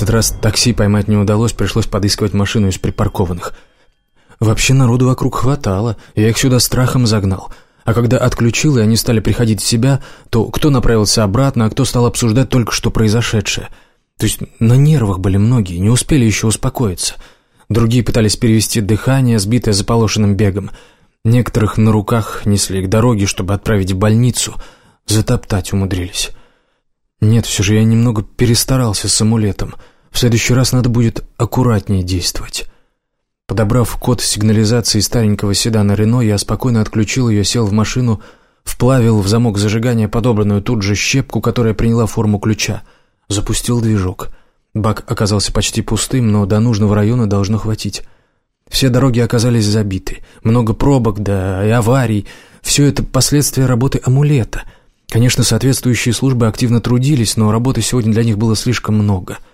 этот раз такси поймать не удалось, пришлось подыскивать машину из припаркованных. Вообще народу вокруг хватало, я их сюда страхом загнал. А когда отключил, и они стали приходить в себя, то кто направился обратно, а кто стал обсуждать только что произошедшее. То есть на нервах были многие, не успели еще успокоиться. Другие пытались перевести дыхание, сбитое заполошенным бегом. Некоторых на руках несли к дороге, чтобы отправить в больницу. Затоптать умудрились. Нет, все же я немного перестарался с амулетом. В следующий раз надо будет аккуратнее действовать. Подобрав код сигнализации старенького седана «Рено», я спокойно отключил ее, сел в машину, вплавил в замок зажигания подобранную тут же щепку, которая приняла форму ключа. Запустил движок. Бак оказался почти пустым, но до нужного района должно хватить. Все дороги оказались забиты. Много пробок, да и аварий. Все это последствия работы амулета. Конечно, соответствующие службы активно трудились, но работы сегодня для них было слишком много —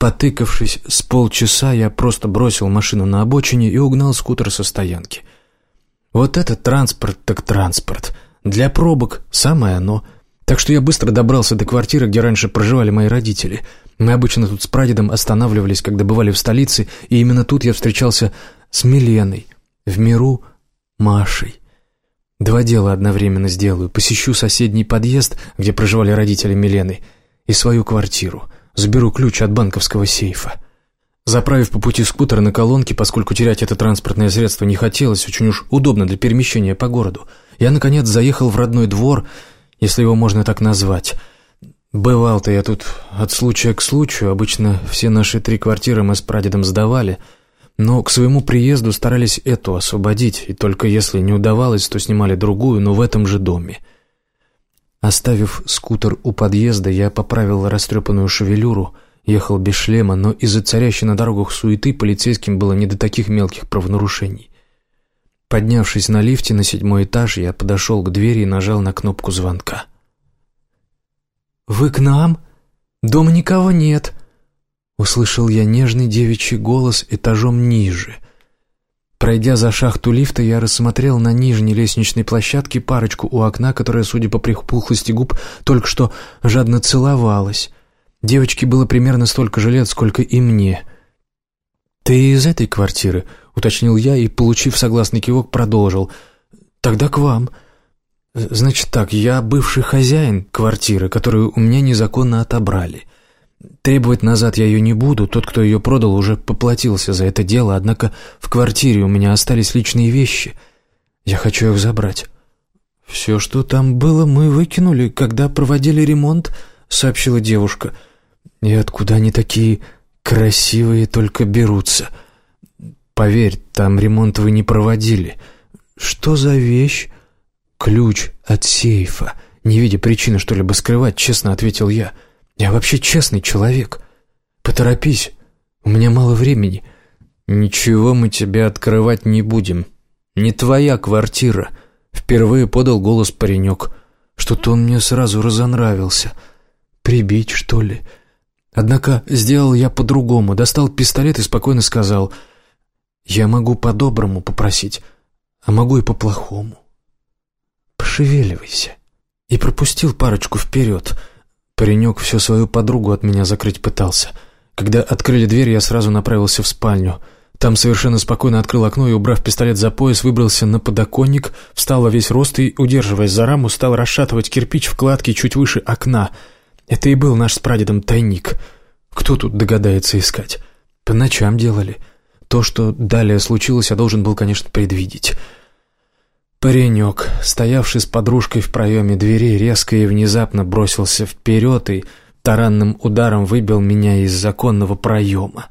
Потыкавшись с полчаса, я просто бросил машину на обочине и угнал скутер со стоянки. Вот этот транспорт так транспорт. Для пробок самое оно. Так что я быстро добрался до квартиры, где раньше проживали мои родители. Мы обычно тут с прадедом останавливались, когда бывали в столице, и именно тут я встречался с Миленой, в миру Машей. Два дела одновременно сделаю. Посещу соседний подъезд, где проживали родители Милены, и свою квартиру — Заберу ключ от банковского сейфа. Заправив по пути скутер на колонке, поскольку терять это транспортное средство не хотелось, очень уж удобно для перемещения по городу, я, наконец, заехал в родной двор, если его можно так назвать. Бывал-то я тут от случая к случаю, обычно все наши три квартиры мы с прадедом сдавали, но к своему приезду старались эту освободить, и только если не удавалось, то снимали другую, но в этом же доме. Оставив скутер у подъезда, я поправил растрепанную шевелюру, ехал без шлема, но из-за царящей на дорогах суеты полицейским было не до таких мелких правонарушений. Поднявшись на лифте на седьмой этаж, я подошел к двери и нажал на кнопку звонка. «Вы к нам? Дома никого нет!» Услышал я нежный девичий голос этажом ниже — Пройдя за шахту лифта, я рассмотрел на нижней лестничной площадке парочку у окна, которая, судя по припухлости губ, только что жадно целовалась. Девочке было примерно столько же лет, сколько и мне. «Ты из этой квартиры?» — уточнил я и, получив согласный кивок, продолжил. «Тогда к вам». «Значит так, я бывший хозяин квартиры, которую у меня незаконно отобрали. Требовать назад я ее не буду, тот, кто ее продал, уже поплатился за это дело, однако в квартире у меня остались личные вещи. Я хочу их забрать. «Все, что там было, мы выкинули, когда проводили ремонт», — сообщила девушка. «И откуда они такие красивые только берутся?» «Поверь, там ремонт вы не проводили». «Что за вещь?» «Ключ от сейфа». Не видя причины что-либо скрывать, честно ответил я. «Я...» Вообще честный человек. Поторопись, у меня мало времени. Ничего мы тебе открывать не будем. Не твоя квартира. Впервые подал голос паренек. Что-то он мне сразу разонравился. Прибить, что ли? Однако сделал я по-другому. Достал пистолет и спокойно сказал, «Я могу по-доброму попросить, а могу и по-плохому. Пошевеливайся». И пропустил парочку вперед — Паренек всю свою подругу от меня закрыть пытался. Когда открыли дверь, я сразу направился в спальню. Там совершенно спокойно открыл окно и, убрав пистолет за пояс, выбрался на подоконник, встал во весь рост и, удерживаясь за раму, стал расшатывать кирпич в кладке чуть выше окна. Это и был наш с прадедом тайник. Кто тут догадается искать? По ночам делали. То, что далее случилось, я должен был, конечно, предвидеть. Паренек, стоявший с подружкой в проеме двери, резко и внезапно бросился вперед и таранным ударом выбил меня из законного проема.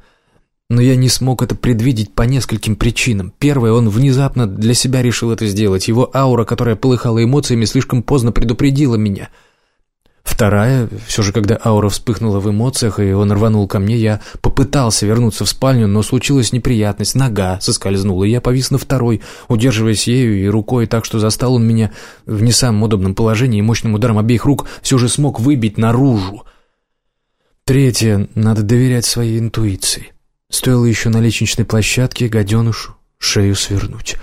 Но я не смог это предвидеть по нескольким причинам. Первое, он внезапно для себя решил это сделать. Его аура, которая полыхала эмоциями, слишком поздно предупредила меня — Вторая, все же когда аура вспыхнула в эмоциях, и он рванул ко мне, я попытался вернуться в спальню, но случилась неприятность, нога соскользнула, и я повис на второй, удерживаясь ею и рукой так, что застал он меня в не самом удобном положении и мощным ударом обеих рук все же смог выбить наружу. Третье, надо доверять своей интуиции. Стоило еще на лестничной площадке гаденышу шею свернуть.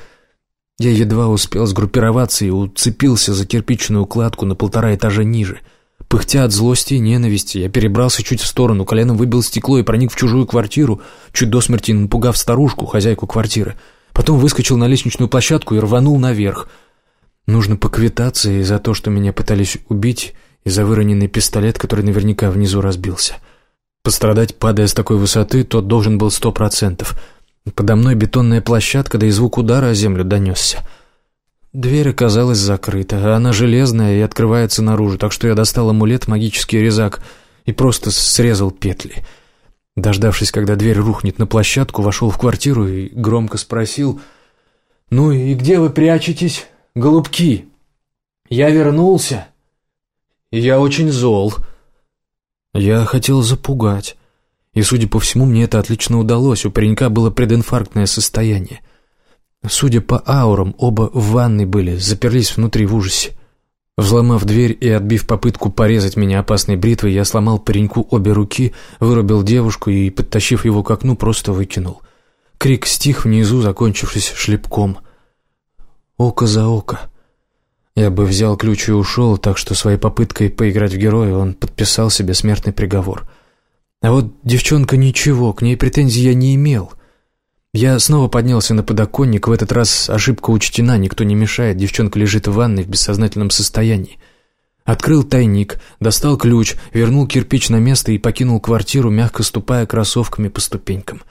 Я едва успел сгруппироваться и уцепился за кирпичную кладку на полтора этажа ниже — Пыхтя от злости и ненависти, я перебрался чуть в сторону, коленом выбил стекло и проник в чужую квартиру, чуть до смерти напугав старушку, хозяйку квартиры. Потом выскочил на лестничную площадку и рванул наверх. Нужно поквитаться и за то, что меня пытались убить, и за выроненный пистолет, который наверняка внизу разбился. Пострадать, падая с такой высоты, тот должен был сто процентов. Подо мной бетонная площадка, да и звук удара о землю донесся. Дверь оказалась закрыта, а она железная и открывается наружу, так что я достал амулет, магический резак, и просто срезал петли. Дождавшись, когда дверь рухнет на площадку, вошел в квартиру и громко спросил «Ну и где вы прячетесь, голубки? Я вернулся, я очень зол». Я хотел запугать, и, судя по всему, мне это отлично удалось, у паренька было прединфарктное состояние. Судя по аурам, оба в ванной были, заперлись внутри в ужасе. Взломав дверь и отбив попытку порезать меня опасной бритвой, я сломал пареньку обе руки, вырубил девушку и, подтащив его к окну, просто выкинул. Крик стих внизу, закончившись шлепком. Око за око. Я бы взял ключ и ушел, так что своей попыткой поиграть в героя он подписал себе смертный приговор. А вот девчонка ничего, к ней претензий я не имел — я снова поднялся на подоконник, в этот раз ошибка учтена, никто не мешает, девчонка лежит в ванной в бессознательном состоянии. Открыл тайник, достал ключ, вернул кирпич на место и покинул квартиру, мягко ступая кроссовками по ступенькам.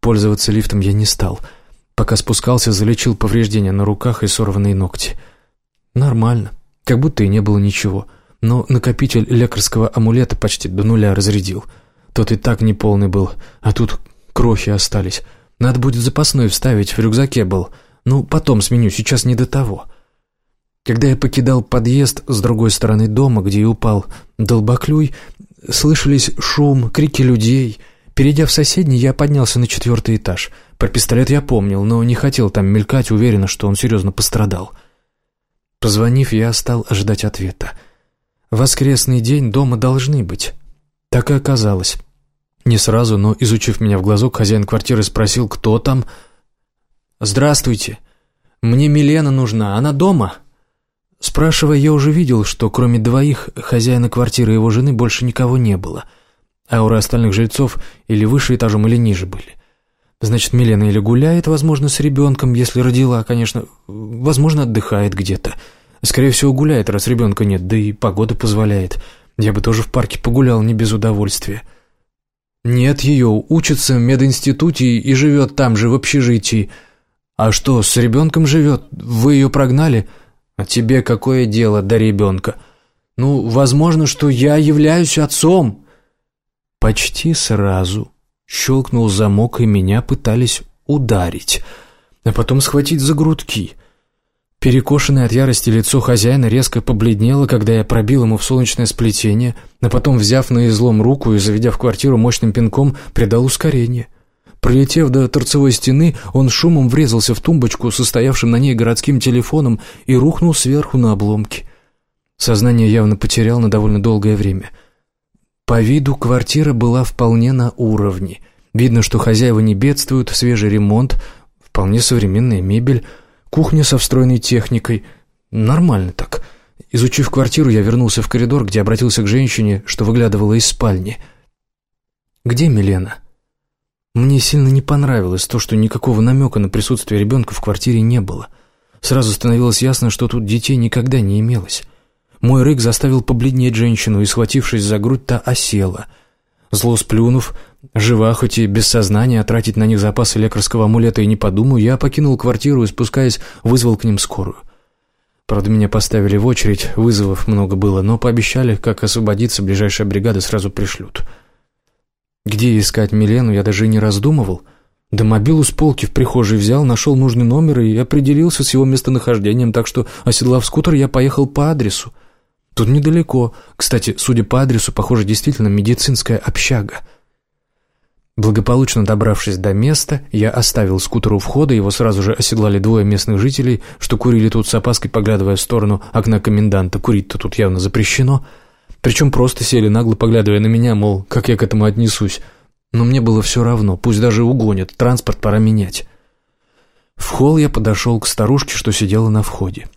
Пользоваться лифтом я не стал. Пока спускался, залечил повреждения на руках и сорванные ногти. Нормально, как будто и не было ничего. Но накопитель лекарского амулета почти до нуля разрядил. Тот и так неполный был, а тут крохи остались. Надо будет запасной вставить, в рюкзаке был. Ну, потом сменю, сейчас не до того. Когда я покидал подъезд с другой стороны дома, где и упал долбоклюй, слышались шум, крики людей. Перейдя в соседний, я поднялся на четвертый этаж. Про пистолет я помнил, но не хотел там мелькать, уверенно, что он серьезно пострадал. Позвонив, я стал ожидать ответа. Воскресный день дома должны быть. Так и оказалось. Не сразу, но, изучив меня в глазок, хозяин квартиры спросил, кто там. «Здравствуйте. Мне Милена нужна. Она дома?» Спрашивая, я уже видел, что кроме двоих, хозяина квартиры и его жены, больше никого не было. Ауры остальных жильцов или выше этажом, или ниже были. Значит, Милена или гуляет, возможно, с ребенком, если родила, конечно, возможно, отдыхает где-то. Скорее всего, гуляет, раз ребенка нет, да и погода позволяет. Я бы тоже в парке погулял, не без удовольствия. «Нет ее, учится в мединституте и живет там же, в общежитии. А что, с ребенком живет? Вы ее прогнали? А тебе какое дело до ребенка? Ну, возможно, что я являюсь отцом». Почти сразу щелкнул замок, и меня пытались ударить, а потом схватить за грудки. Перекошенное от ярости лицо хозяина резко побледнело, когда я пробил ему в солнечное сплетение, а потом, взяв на излом руку и заведя в квартиру мощным пинком, придал ускорение. Пролетев до торцевой стены, он шумом врезался в тумбочку, состоявшим на ней городским телефоном, и рухнул сверху на обломки. Сознание явно потерял на довольно долгое время. По виду квартира была вполне на уровне. Видно, что хозяева не бедствуют, свежий ремонт, вполне современная мебель — Кухня со встроенной техникой. Нормально так. Изучив квартиру, я вернулся в коридор, где обратился к женщине, что выглядывала из спальни. «Где Милена?» Мне сильно не понравилось то, что никакого намека на присутствие ребенка в квартире не было. Сразу становилось ясно, что тут детей никогда не имелось. Мой рык заставил побледнеть женщину, и, схватившись за грудь, та осела. Зло сплюнув, Жива, хоть и без сознания, а тратить на них запасы лекарского амулета и не подумаю, я покинул квартиру и, спускаясь, вызвал к ним скорую. Правда, меня поставили в очередь, вызовов много было, но пообещали, как освободиться, ближайшая бригада сразу пришлют. Где искать Милену, я даже и не раздумывал. Да мобилу с полки в прихожей взял, нашел нужный номер и определился с его местонахождением, так что, оседлав скутер, я поехал по адресу. Тут недалеко. Кстати, судя по адресу, похоже, действительно медицинская общага. Благополучно добравшись до места, я оставил скутер у входа, его сразу же оседлали двое местных жителей, что курили тут с опаской, поглядывая в сторону окна коменданта. Курить-то тут явно запрещено. Причем просто сели, нагло поглядывая на меня, мол, как я к этому отнесусь. Но мне было все равно, пусть даже угонят, транспорт пора менять. В холл я подошел к старушке, что сидела на входе.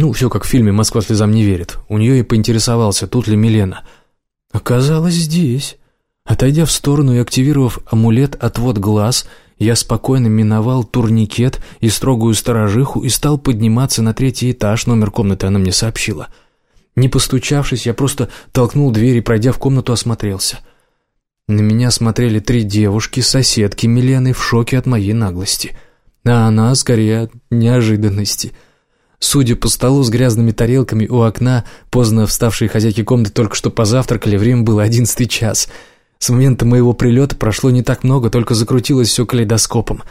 Ну, все как в фильме «Москва слезам не верит». У нее и поинтересовался, тут ли Милена. Оказалось, здесь. Отойдя в сторону и активировав амулет «Отвод глаз», я спокойно миновал турникет и строгую сторожиху и стал подниматься на третий этаж, номер комнаты она мне сообщила. Не постучавшись, я просто толкнул дверь и, пройдя в комнату, осмотрелся. На меня смотрели три девушки, соседки Милены, в шоке от моей наглости. А она, скорее, от неожиданности — Судя по столу с грязными тарелками у окна, поздно вставшие хозяйки комнаты только что позавтракали, время было одиннадцатый час. С момента моего прилета прошло не так много, только закрутилось все калейдоскопом.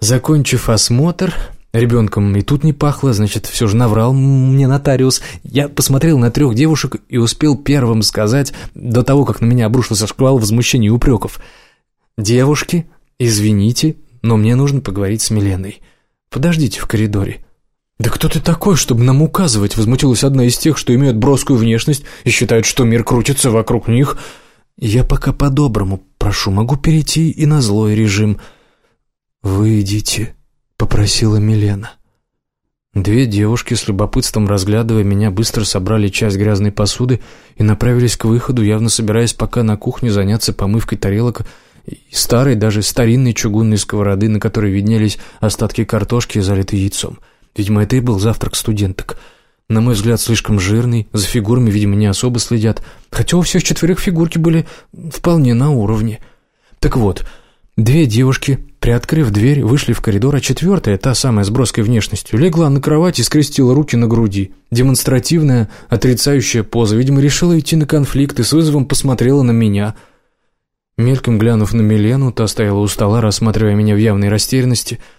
Закончив осмотр, ребенком и тут не пахло, значит, все же наврал мне нотариус. Я посмотрел на трех девушек и успел первым сказать, до того, как на меня обрушился шквал возмущений и упреков. «Девушки, извините, но мне нужно поговорить с Миленой. Подождите в коридоре». «Да кто ты такой, чтобы нам указывать?» — возмутилась одна из тех, что имеют броскую внешность и считают, что мир крутится вокруг них. «Я пока по-доброму прошу, могу перейти и на злой режим». «Выйдите», — попросила Милена. Две девушки, с любопытством разглядывая меня, быстро собрали часть грязной посуды и направились к выходу, явно собираясь пока на кухне заняться помывкой тарелок и старой, даже старинной чугунной сковороды, на которой виднелись остатки картошки, залитой яйцом. — Видимо, это и был завтрак студенток. На мой взгляд, слишком жирный, за фигурами, видимо, не особо следят, хотя у всех четверых фигурки были вполне на уровне. Так вот, две девушки, приоткрыв дверь, вышли в коридор, а четвертая, та самая с броской внешностью, легла на кровать и скрестила руки на груди. Демонстративная, отрицающая поза, видимо, решила идти на конфликт и с вызовом посмотрела на меня. Мельком глянув на Милену, та стояла у стола, рассматривая меня в явной растерянности –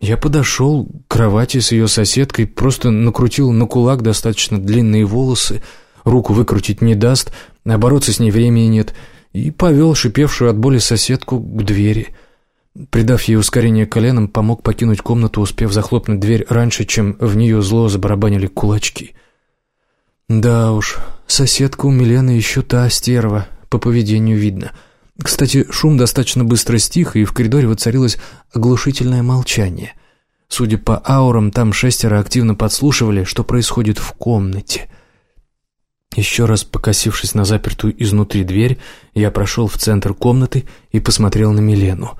я подошел к кровати с ее соседкой, просто накрутил на кулак достаточно длинные волосы, руку выкрутить не даст, а бороться с ней времени нет, и повел шипевшую от боли соседку к двери. Придав ей ускорение коленом, помог покинуть комнату, успев захлопнуть дверь раньше, чем в нее зло забарабанили кулачки. Да уж, соседка у Милены еще та стерва, по поведению видно — кстати, шум достаточно быстро стих, и в коридоре воцарилось оглушительное молчание. Судя по аурам, там шестеро активно подслушивали, что происходит в комнате. Еще раз покосившись на запертую изнутри дверь, я прошел в центр комнаты и посмотрел на Милену.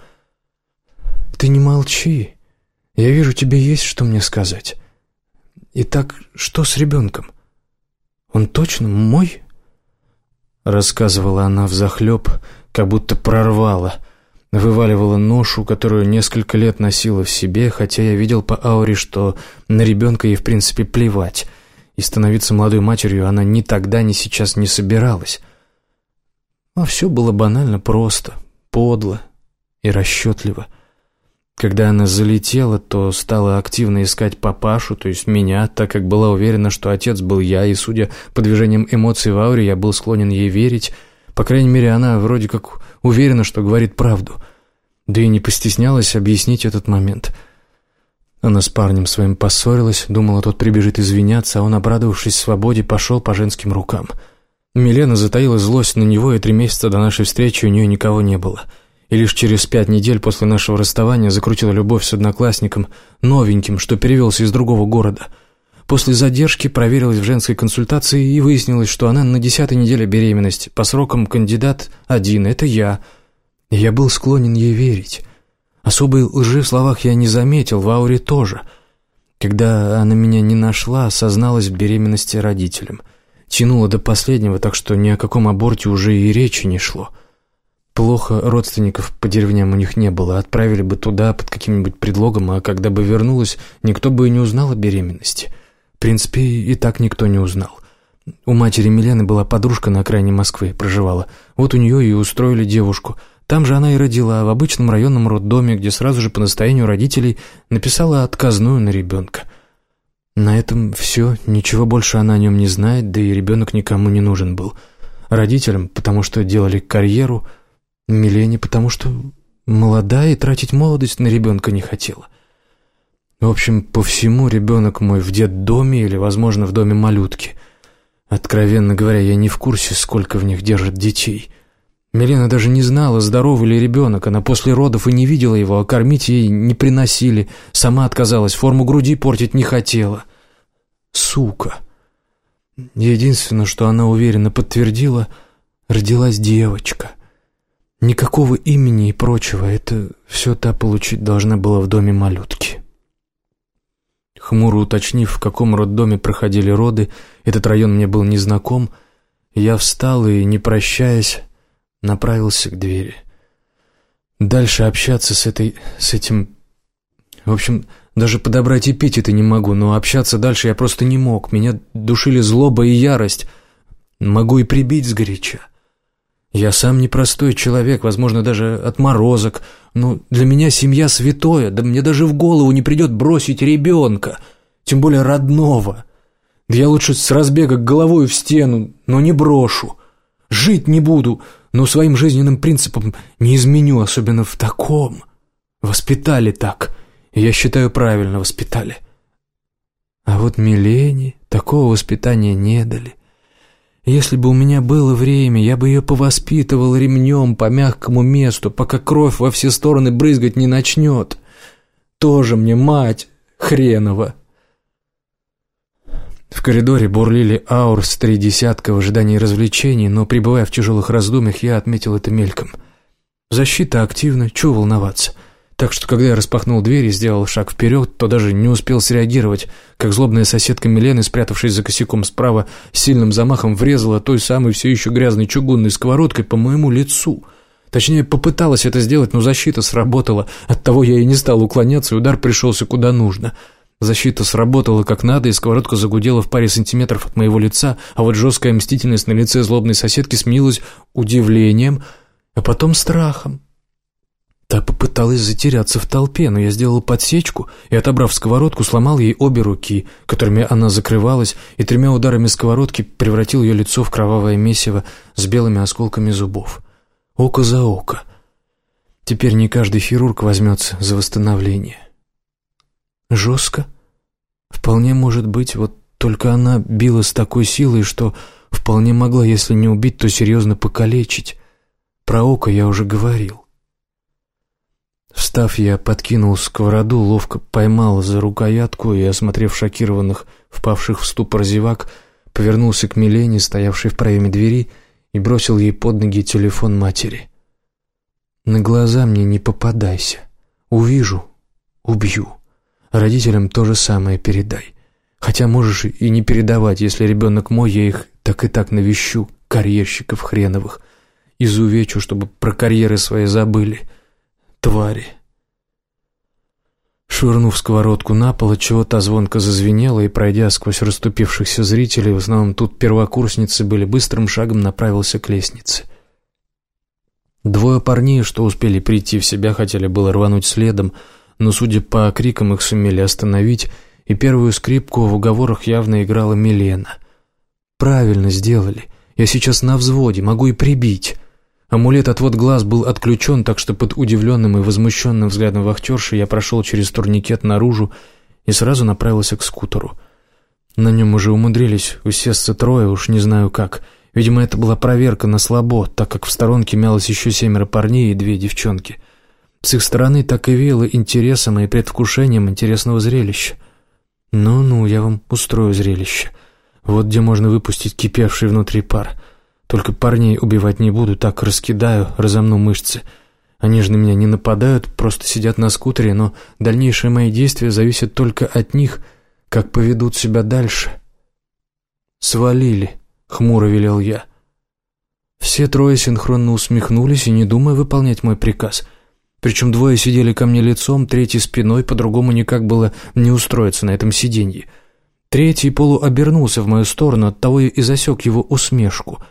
«Ты не молчи. Я вижу, тебе есть что мне сказать. Итак, что с ребенком? Он точно мой?» Рассказывала она взахлеб, как будто прорвала, вываливала ношу, которую несколько лет носила в себе, хотя я видел по ауре, что на ребенка ей в принципе плевать, и становиться молодой матерью она ни тогда, ни сейчас не собиралась. А все было банально просто, подло и расчетливо. Когда она залетела, то стала активно искать папашу, то есть меня, так как была уверена, что отец был я, и, судя по движениям эмоций в ауре, я был склонен ей верить — по крайней мере, она вроде как уверена, что говорит правду. Да и не постеснялась объяснить этот момент. Она с парнем своим поссорилась, думала, тот прибежит извиняться, а он, обрадовавшись свободе, пошел по женским рукам. Милена затаила злость на него, и три месяца до нашей встречи у нее никого не было. И лишь через пять недель после нашего расставания закрутила любовь с одноклассником, новеньким, что перевелся из другого города – После задержки проверилась в женской консультации и выяснилось, что она на десятой неделе беременности. По срокам кандидат один – это я. Я был склонен ей верить. Особой лжи в словах я не заметил, в ауре тоже. Когда она меня не нашла, осозналась в беременности родителям. Тянула до последнего, так что ни о каком аборте уже и речи не шло. Плохо родственников по деревням у них не было, отправили бы туда под каким-нибудь предлогом, а когда бы вернулась, никто бы и не узнал о беременности. В принципе, и так никто не узнал. У матери Милены была подружка на окраине Москвы, проживала. Вот у нее и устроили девушку. Там же она и родила, в обычном районном роддоме, где сразу же по настоянию родителей написала отказную на ребенка. На этом все, ничего больше она о нем не знает, да и ребенок никому не нужен был. Родителям, потому что делали карьеру, Милене, потому что молодая и тратить молодость на ребенка не хотела. — в общем, по всему ребенок мой в детдоме или, возможно, в доме малютки. Откровенно говоря, я не в курсе, сколько в них держат детей. Милена даже не знала, здоровый ли ребенок. Она после родов и не видела его, а кормить ей не приносили. Сама отказалась, форму груди портить не хотела. сука. Единственное, что она уверенно подтвердила, родилась девочка. Никакого имени и прочего, это все та получить должна была в доме малютки. Хмуро уточнив, в каком роддоме проходили роды, этот район мне был незнаком, я встал и, не прощаясь, направился к двери. Дальше общаться с этой... с этим... В общем, даже подобрать эпитеты не могу, но общаться дальше я просто не мог. Меня душили злоба и ярость. Могу и прибить сгоряча. Я сам непростой человек, возможно, даже отморозок, но для меня семья святое, да мне даже в голову не придет бросить ребенка, тем более родного. Да я лучше с разбега головой в стену, но не брошу. Жить не буду, но своим жизненным принципам не изменю, особенно в таком. Воспитали так, я считаю, правильно воспитали. А вот Милене такого воспитания не дали. Если бы у меня было время, я бы ее повоспитывал ремнем по мягкому месту, пока кровь во все стороны брызгать не начнет. Тоже мне мать хренова. В коридоре бурлили аур с три десятка в ожидании развлечений, но, пребывая в тяжелых раздумьях, я отметил это мельком. Защита активна, чего волноваться — так что, когда я распахнул дверь и сделал шаг вперед, то даже не успел среагировать, как злобная соседка Милены, спрятавшись за косяком справа, сильным замахом врезала той самой все еще грязной чугунной сковородкой по моему лицу. Точнее, попыталась это сделать, но защита сработала. Оттого я и не стал уклоняться, и удар пришелся куда нужно. Защита сработала как надо, и сковородка загудела в паре сантиметров от моего лица, а вот жесткая мстительность на лице злобной соседки сменилась удивлением, а потом страхом. Та попыталась затеряться в толпе, но я сделал подсечку и, отобрав сковородку, сломал ей обе руки, которыми она закрывалась, и тремя ударами сковородки превратил ее лицо в кровавое месиво с белыми осколками зубов. Око за око. Теперь не каждый хирург возьмется за восстановление. Жестко? Вполне может быть, вот только она била с такой силой, что вполне могла, если не убить, то серьезно покалечить. Про око я уже говорил. Встав, я подкинул сковороду, ловко поймал за рукоятку и, осмотрев шокированных, впавших в ступор зевак, повернулся к Милене, стоявшей в проеме двери, и бросил ей под ноги телефон матери. «На глаза мне не попадайся. Увижу — убью. Родителям то же самое передай. Хотя можешь и не передавать, если ребенок мой, я их так и так навещу, карьерщиков хреновых. Изувечу, чтобы про карьеры свои забыли» твари. Швырнув сковородку на пол, чего то звонко зазвенело, и, пройдя сквозь расступившихся зрителей, в основном тут первокурсницы были, быстрым шагом направился к лестнице. Двое парней, что успели прийти в себя, хотели было рвануть следом, но, судя по крикам, их сумели остановить, и первую скрипку в уговорах явно играла Милена. «Правильно сделали. Я сейчас на взводе, могу и прибить». Амулет-отвод глаз был отключен, так что под удивленным и возмущенным взглядом вахтерши я прошел через турникет наружу и сразу направился к скутеру. На нем уже умудрились усесться трое, уж не знаю как. Видимо, это была проверка на слабо, так как в сторонке мялось еще семеро парней и две девчонки. С их стороны так и веяло интересом и предвкушением интересного зрелища. «Ну-ну, я вам устрою зрелище. Вот где можно выпустить кипевший внутри пар». Только парней убивать не буду, так раскидаю, разомну мышцы. Они же на меня не нападают, просто сидят на скутере, но дальнейшие мои действия зависят только от них, как поведут себя дальше. «Свалили», — хмуро велел я. Все трое синхронно усмехнулись и не думая выполнять мой приказ. Причем двое сидели ко мне лицом, третий спиной, по-другому никак было не устроиться на этом сиденье. Третий полуобернулся в мою сторону, оттого и засек его усмешку —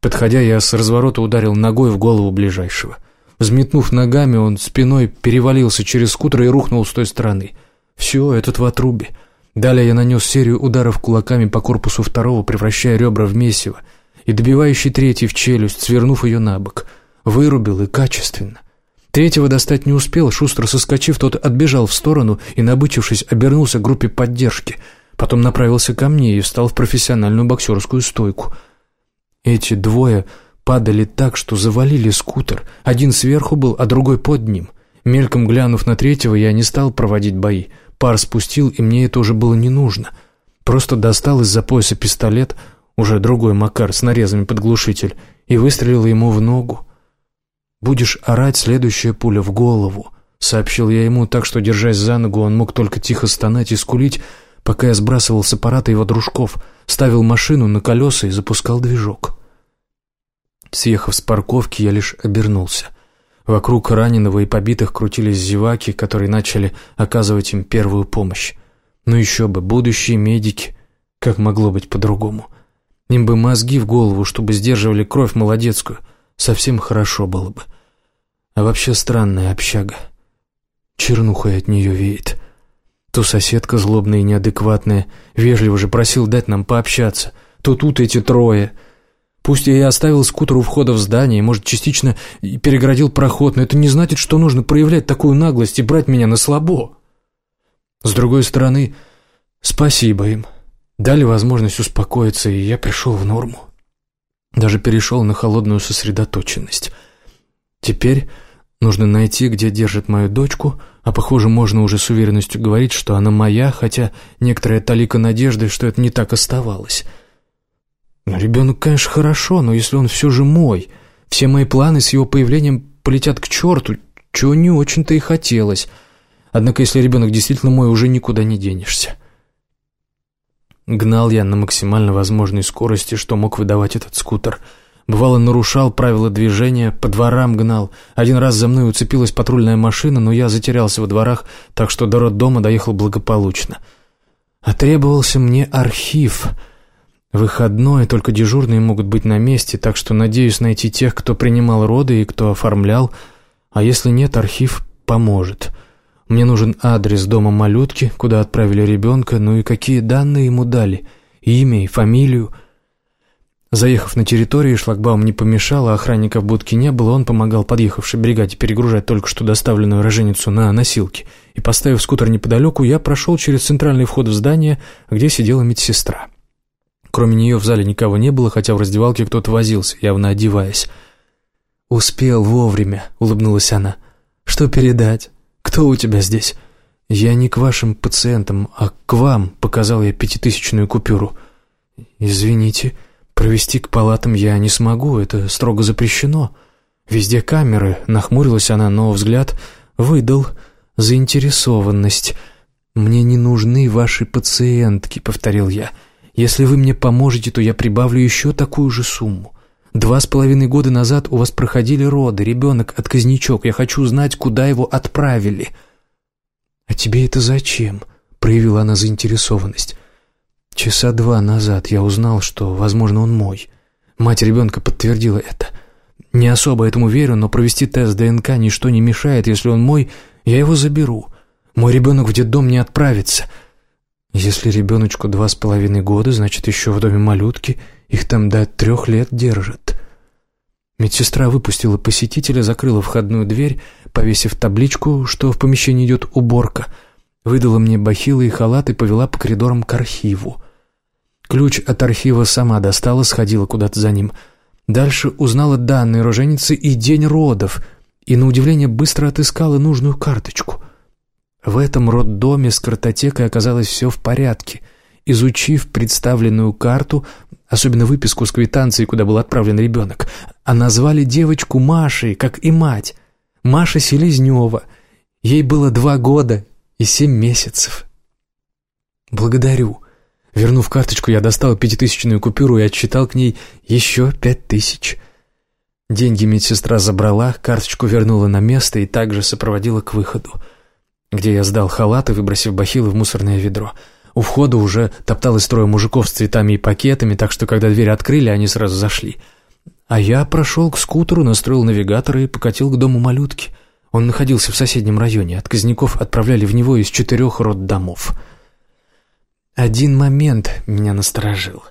Подходя, я с разворота ударил ногой в голову ближайшего. Взметнув ногами, он спиной перевалился через скутер и рухнул с той стороны. Все, этот в отрубе. Далее я нанес серию ударов кулаками по корпусу второго, превращая ребра в месиво, и добивающий третий в челюсть, свернув ее на бок. Вырубил и качественно. Третьего достать не успел, шустро соскочив, тот отбежал в сторону и, набычившись, обернулся к группе поддержки. Потом направился ко мне и встал в профессиональную боксерскую стойку — эти двое падали так, что завалили скутер. Один сверху был, а другой под ним. Мельком глянув на третьего, я не стал проводить бои. Пар спустил, и мне это уже было не нужно. Просто достал из-за пояса пистолет, уже другой Макар с нарезами под глушитель, и выстрелил ему в ногу. «Будешь орать, следующая пуля в голову», — сообщил я ему так, что, держась за ногу, он мог только тихо стонать и скулить, пока я сбрасывал с аппарата его дружков, ставил машину на колеса и запускал движок. Съехав с парковки, я лишь обернулся. Вокруг раненого и побитых крутились зеваки, которые начали оказывать им первую помощь. Ну еще бы, будущие медики. Как могло быть по-другому? Им бы мозги в голову, чтобы сдерживали кровь молодецкую. Совсем хорошо было бы. А вообще странная общага. Чернухой от нее веет. То соседка злобная и неадекватная, вежливо же просил дать нам пообщаться. То тут эти трое — Пусть я и оставил скутер у входа в здание, может, частично перегородил проход, но это не значит, что нужно проявлять такую наглость и брать меня на слабо. С другой стороны, спасибо им. Дали возможность успокоиться, и я пришел в норму. Даже перешел на холодную сосредоточенность. Теперь нужно найти, где держит мою дочку, а, похоже, можно уже с уверенностью говорить, что она моя, хотя некоторая талика надежды, что это не так оставалось — Ребенок, конечно, хорошо, но если он все же мой, все мои планы с его появлением полетят к черту, чего не очень-то и хотелось. Однако, если ребенок действительно мой, уже никуда не денешься. Гнал я на максимально возможной скорости, что мог выдавать этот скутер. Бывало, нарушал правила движения, по дворам гнал. Один раз за мной уцепилась патрульная машина, но я затерялся во дворах, так что до роддома доехал благополучно. А требовался мне архив — Выходной, только дежурные могут быть на месте, так что надеюсь найти тех, кто принимал роды и кто оформлял, а если нет, архив поможет. Мне нужен адрес дома малютки, куда отправили ребенка, ну и какие данные ему дали, имя и фамилию. Заехав на территорию, шлагбаум не помешал, а охранника в будке не было, он помогал подъехавшей бригаде перегружать только что доставленную роженицу на носилки. И поставив скутер неподалеку, я прошел через центральный вход в здание, где сидела медсестра. Кроме нее в зале никого не было, хотя в раздевалке кто-то возился, явно одеваясь. «Успел вовремя», — улыбнулась она. «Что передать? Кто у тебя здесь?» «Я не к вашим пациентам, а к вам», — показал я пятитысячную купюру. «Извините, провести к палатам я не смогу, это строго запрещено. Везде камеры», — нахмурилась она, но взгляд выдал заинтересованность. «Мне не нужны ваши пациентки», — повторил я. Если вы мне поможете, то я прибавлю еще такую же сумму. Два с половиной года назад у вас проходили роды, ребенок отказничок. Я хочу знать, куда его отправили». «А тебе это зачем?» — проявила она заинтересованность. «Часа два назад я узнал, что, возможно, он мой. Мать ребенка подтвердила это. Не особо этому верю, но провести тест ДНК ничто не мешает. Если он мой, я его заберу. Мой ребенок в детдом не отправится». Если ребеночку два с половиной года, значит, еще в доме малютки, их там до трех лет держат. Медсестра выпустила посетителя, закрыла входную дверь, повесив табличку, что в помещении идет уборка, выдала мне бахилы и халат и повела по коридорам к архиву. Ключ от архива сама достала, сходила куда-то за ним. Дальше узнала данные роженицы и день родов, и, на удивление, быстро отыскала нужную карточку — в этом роддоме с картотекой оказалось все в порядке. Изучив представленную карту, особенно выписку с квитанцией, куда был отправлен ребенок, а назвали девочку Машей, как и мать. Маша Селезнева. Ей было два года и семь месяцев. «Благодарю». Вернув карточку, я достал пятитысячную купюру и отсчитал к ней еще пять тысяч. Деньги медсестра забрала, карточку вернула на место и также сопроводила к выходу где я сдал халат и выбросив бахилы в мусорное ведро. У входа уже топталось трое мужиков с цветами и пакетами, так что когда дверь открыли, они сразу зашли. А я прошел к скутеру, настроил навигатор и покатил к дому малютки. Он находился в соседнем районе, отказников отправляли в него из четырех роддомов. Один момент меня насторожил.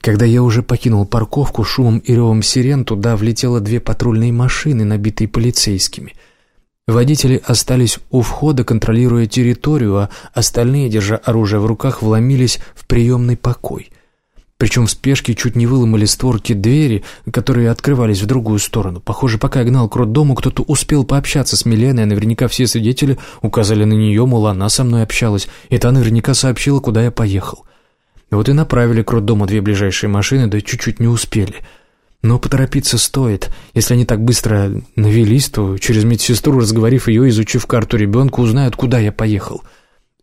Когда я уже покинул парковку, шумом и ревом сирен туда влетело две патрульные машины, набитые полицейскими — Водители остались у входа, контролируя территорию, а остальные, держа оружие в руках, вломились в приемный покой. Причем в спешке чуть не выломали створки двери, которые открывались в другую сторону. Похоже, пока я гнал к роддому, кто-то успел пообщаться с Миленой, а наверняка все свидетели указали на нее, мол, она со мной общалась, и та наверняка сообщила, куда я поехал. Вот и направили к роддому две ближайшие машины, да чуть-чуть не успели. Но поторопиться стоит. Если они так быстро навелись, то через медсестру, разговорив ее, изучив карту ребенка, узнают, куда я поехал.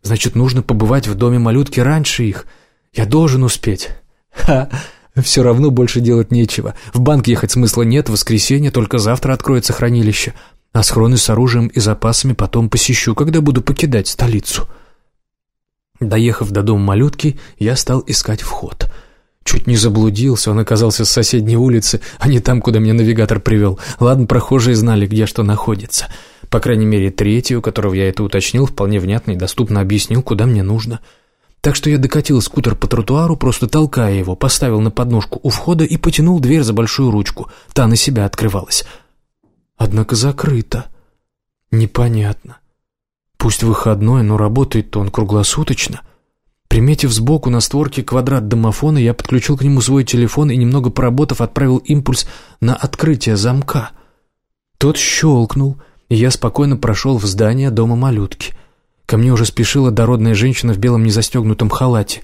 Значит, нужно побывать в доме малютки раньше их. Я должен успеть. Ха! Все равно больше делать нечего. В банк ехать смысла нет, в воскресенье только завтра откроется хранилище. А схроны с оружием и запасами потом посещу, когда буду покидать столицу. Доехав до дома малютки, я стал искать вход. Чуть не заблудился, он оказался с соседней улицы, а не там, куда меня навигатор привел. Ладно, прохожие знали, где что находится. По крайней мере, третий, у которого я это уточнил, вполне внятно и доступно объяснил, куда мне нужно. — так что я докатил скутер по тротуару, просто толкая его, поставил на подножку у входа и потянул дверь за большую ручку. Та на себя открывалась. Однако закрыто. Непонятно. Пусть выходной, но работает-то он круглосуточно. Приметив сбоку на створке квадрат домофона, я подключил к нему свой телефон и, немного поработав, отправил импульс на открытие замка. Тот щелкнул, и я спокойно прошел в здание дома малютки — Ко мне уже спешила дородная женщина в белом незастегнутом халате.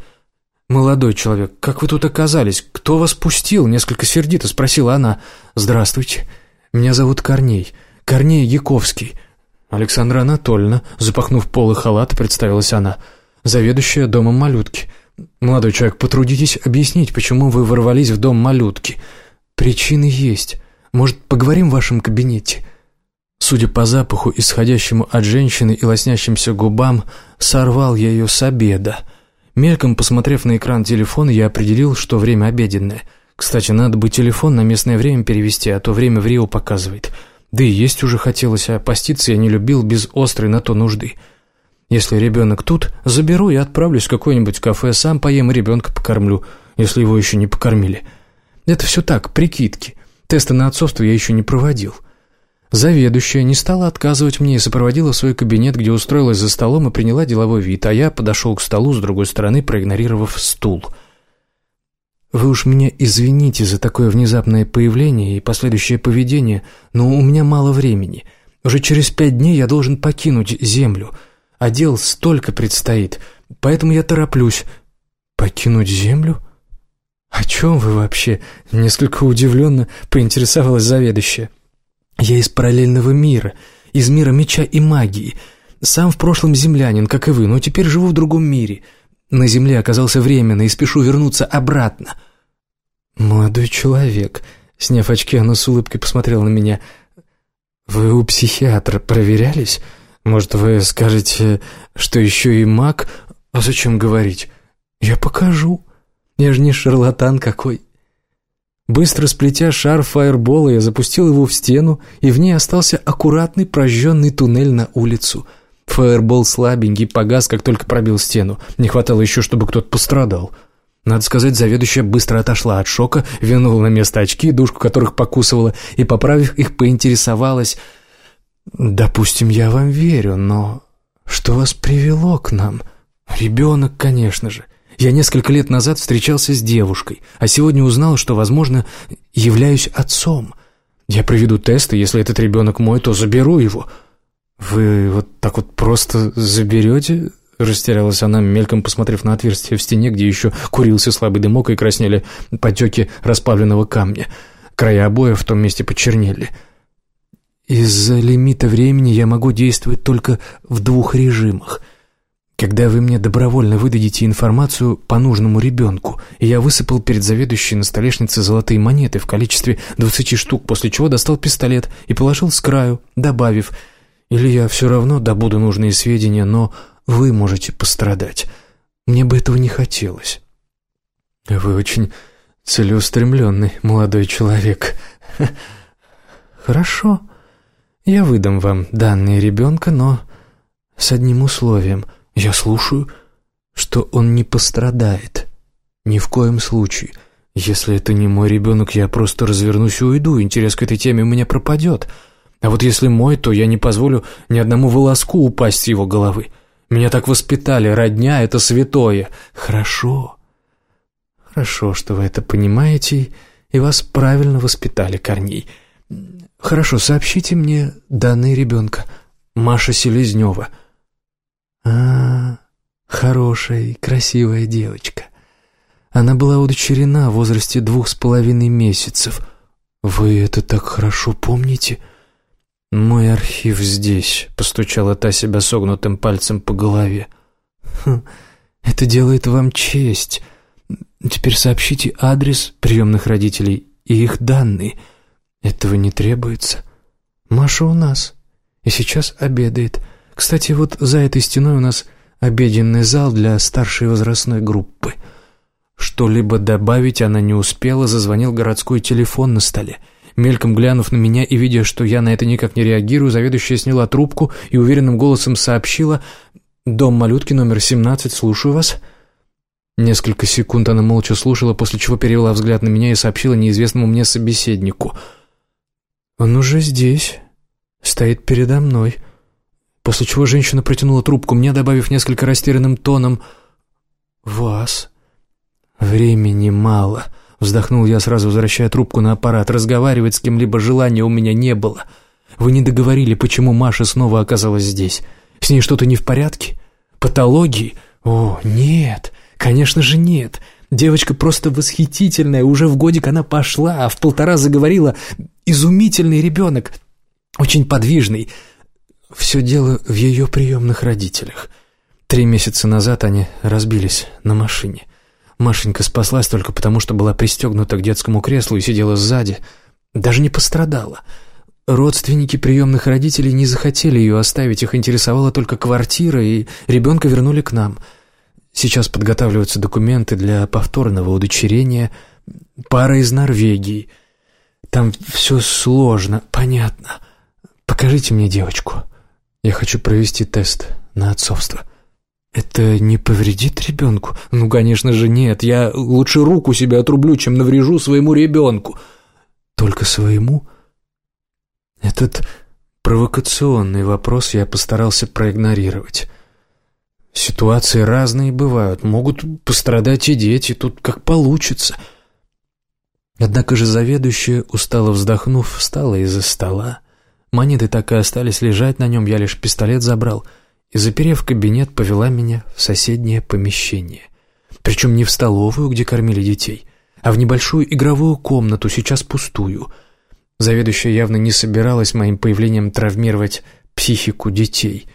«Молодой человек, как вы тут оказались? Кто вас пустил?» Несколько сердито спросила она. «Здравствуйте. Меня зовут Корней. Корней Яковский». Александра Анатольевна, запахнув полы халата, представилась она. «Заведующая домом малютки. Молодой человек, потрудитесь объяснить, почему вы ворвались в дом малютки. Причины есть. Может, поговорим в вашем кабинете?» Судя по запаху, исходящему от женщины и лоснящимся губам, сорвал я ее с обеда. Мельком посмотрев на экран телефона, я определил, что время обеденное. Кстати, надо бы телефон на местное время перевести, а то время в Рио показывает. Да и есть уже хотелось, а поститься я не любил без острой на то нужды. Если ребенок тут, заберу и отправлюсь в какое-нибудь кафе, сам поем и ребенка покормлю, если его еще не покормили. Это все так, прикидки. Тесты на отцовство я еще не проводил. Заведующая не стала отказывать мне и сопроводила в свой кабинет, где устроилась за столом и приняла деловой вид, а я подошел к столу с другой стороны, проигнорировав стул. «Вы уж меня извините за такое внезапное появление и последующее поведение, но у меня мало времени. Уже через пять дней я должен покинуть Землю, а дел столько предстоит, поэтому я тороплюсь. Покинуть Землю?» «О чем вы вообще?» — несколько удивленно поинтересовалась заведующая. Я из параллельного мира, из мира меча и магии. Сам в прошлом землянин, как и вы, но теперь живу в другом мире. На земле оказался временно и спешу вернуться обратно». «Молодой человек», — сняв очки, она с улыбкой посмотрела на меня. «Вы у психиатра проверялись? Может, вы скажете, что еще и маг? А зачем говорить? Я покажу. Я же не шарлатан какой». Быстро сплетя шар фаербола, я запустил его в стену, и в ней остался аккуратный прожженный туннель на улицу. Фаербол слабенький, погас, как только пробил стену. Не хватало еще, чтобы кто-то пострадал. Надо сказать, заведующая быстро отошла от шока, вернула на место очки, душку которых покусывала, и, поправив их, поинтересовалась. «Допустим, я вам верю, но что вас привело к нам? Ребенок, конечно же. Я несколько лет назад встречался с девушкой, а сегодня узнал, что, возможно, являюсь отцом. Я проведу тесты, если этот ребенок мой, то заберу его. Вы вот так вот просто заберете?» Растерялась она, мельком посмотрев на отверстие в стене, где еще курился слабый дымок и краснели потеки расплавленного камня. Края обоев в том месте почернели. «Из-за лимита времени я могу действовать только в двух режимах — когда вы мне добровольно выдадите информацию по нужному ребенку, и я высыпал перед заведующей на столешнице золотые монеты в количестве двадцати штук, после чего достал пистолет и положил с краю, добавив «Или я все равно добуду нужные сведения, но вы можете пострадать. Мне бы этого не хотелось». «Вы очень целеустремленный молодой человек». «Хорошо, я выдам вам данные ребенка, но с одним условием — я слушаю, что он не пострадает. Ни в коем случае. Если это не мой ребенок, я просто развернусь и уйду, интерес к этой теме у меня пропадет. А вот если мой, то я не позволю ни одному волоску упасть с его головы. Меня так воспитали, родня — это святое. Хорошо. Хорошо, что вы это понимаете, и вас правильно воспитали, Корней. Хорошо, сообщите мне данные ребенка. Маша Селезнева — а, хорошая и красивая девочка. Она была удочерена в возрасте двух с половиной месяцев. Вы это так хорошо помните?» «Мой архив здесь», — постучала та себя согнутым пальцем по голове. «Хм, это делает вам честь. Теперь сообщите адрес приемных родителей и их данные. Этого не требуется. Маша у нас. И сейчас обедает. Кстати, вот за этой стеной у нас обеденный зал для старшей возрастной группы. Что-либо добавить она не успела, зазвонил городской телефон на столе. Мельком глянув на меня и видя, что я на это никак не реагирую, заведующая сняла трубку и уверенным голосом сообщила «Дом малютки, номер 17, слушаю вас». Несколько секунд она молча слушала, после чего перевела взгляд на меня и сообщила неизвестному мне собеседнику. «Он уже здесь, стоит передо мной». После чего женщина протянула трубку мне, добавив несколько растерянным тоном «Вас». «Времени мало», — вздохнул я, сразу возвращая трубку на аппарат. «Разговаривать с кем-либо желания у меня не было. Вы не договорили, почему Маша снова оказалась здесь. С ней что-то не в порядке? Патологии? О, нет, конечно же нет. Девочка просто восхитительная, уже в годик она пошла, а в полтора заговорила. Изумительный ребенок, очень подвижный». Все дело в ее приемных родителях. Три месяца назад они разбились на машине. Машенька спаслась только потому, что была пристегнута к детскому креслу и сидела сзади. Даже не пострадала. Родственники приемных родителей не захотели ее оставить, их интересовала только квартира, и ребенка вернули к нам. Сейчас подготавливаются документы для повторного удочерения. Пара из Норвегии. Там все сложно, понятно. Покажите мне девочку. Я хочу провести тест на отцовство. Это не повредит ребенку? Ну, конечно же, нет. Я лучше руку себе отрублю, чем наврежу своему ребенку. Только своему? Этот провокационный вопрос я постарался проигнорировать. Ситуации разные бывают. Могут пострадать и дети. Тут как получится. Однако же заведующая, устало вздохнув, встала из-за стола, Монеты так и остались лежать на нем, я лишь пистолет забрал и, заперев кабинет, повела меня в соседнее помещение. Причем не в столовую, где кормили детей, а в небольшую игровую комнату, сейчас пустую. Заведующая явно не собиралась моим появлением травмировать психику детей.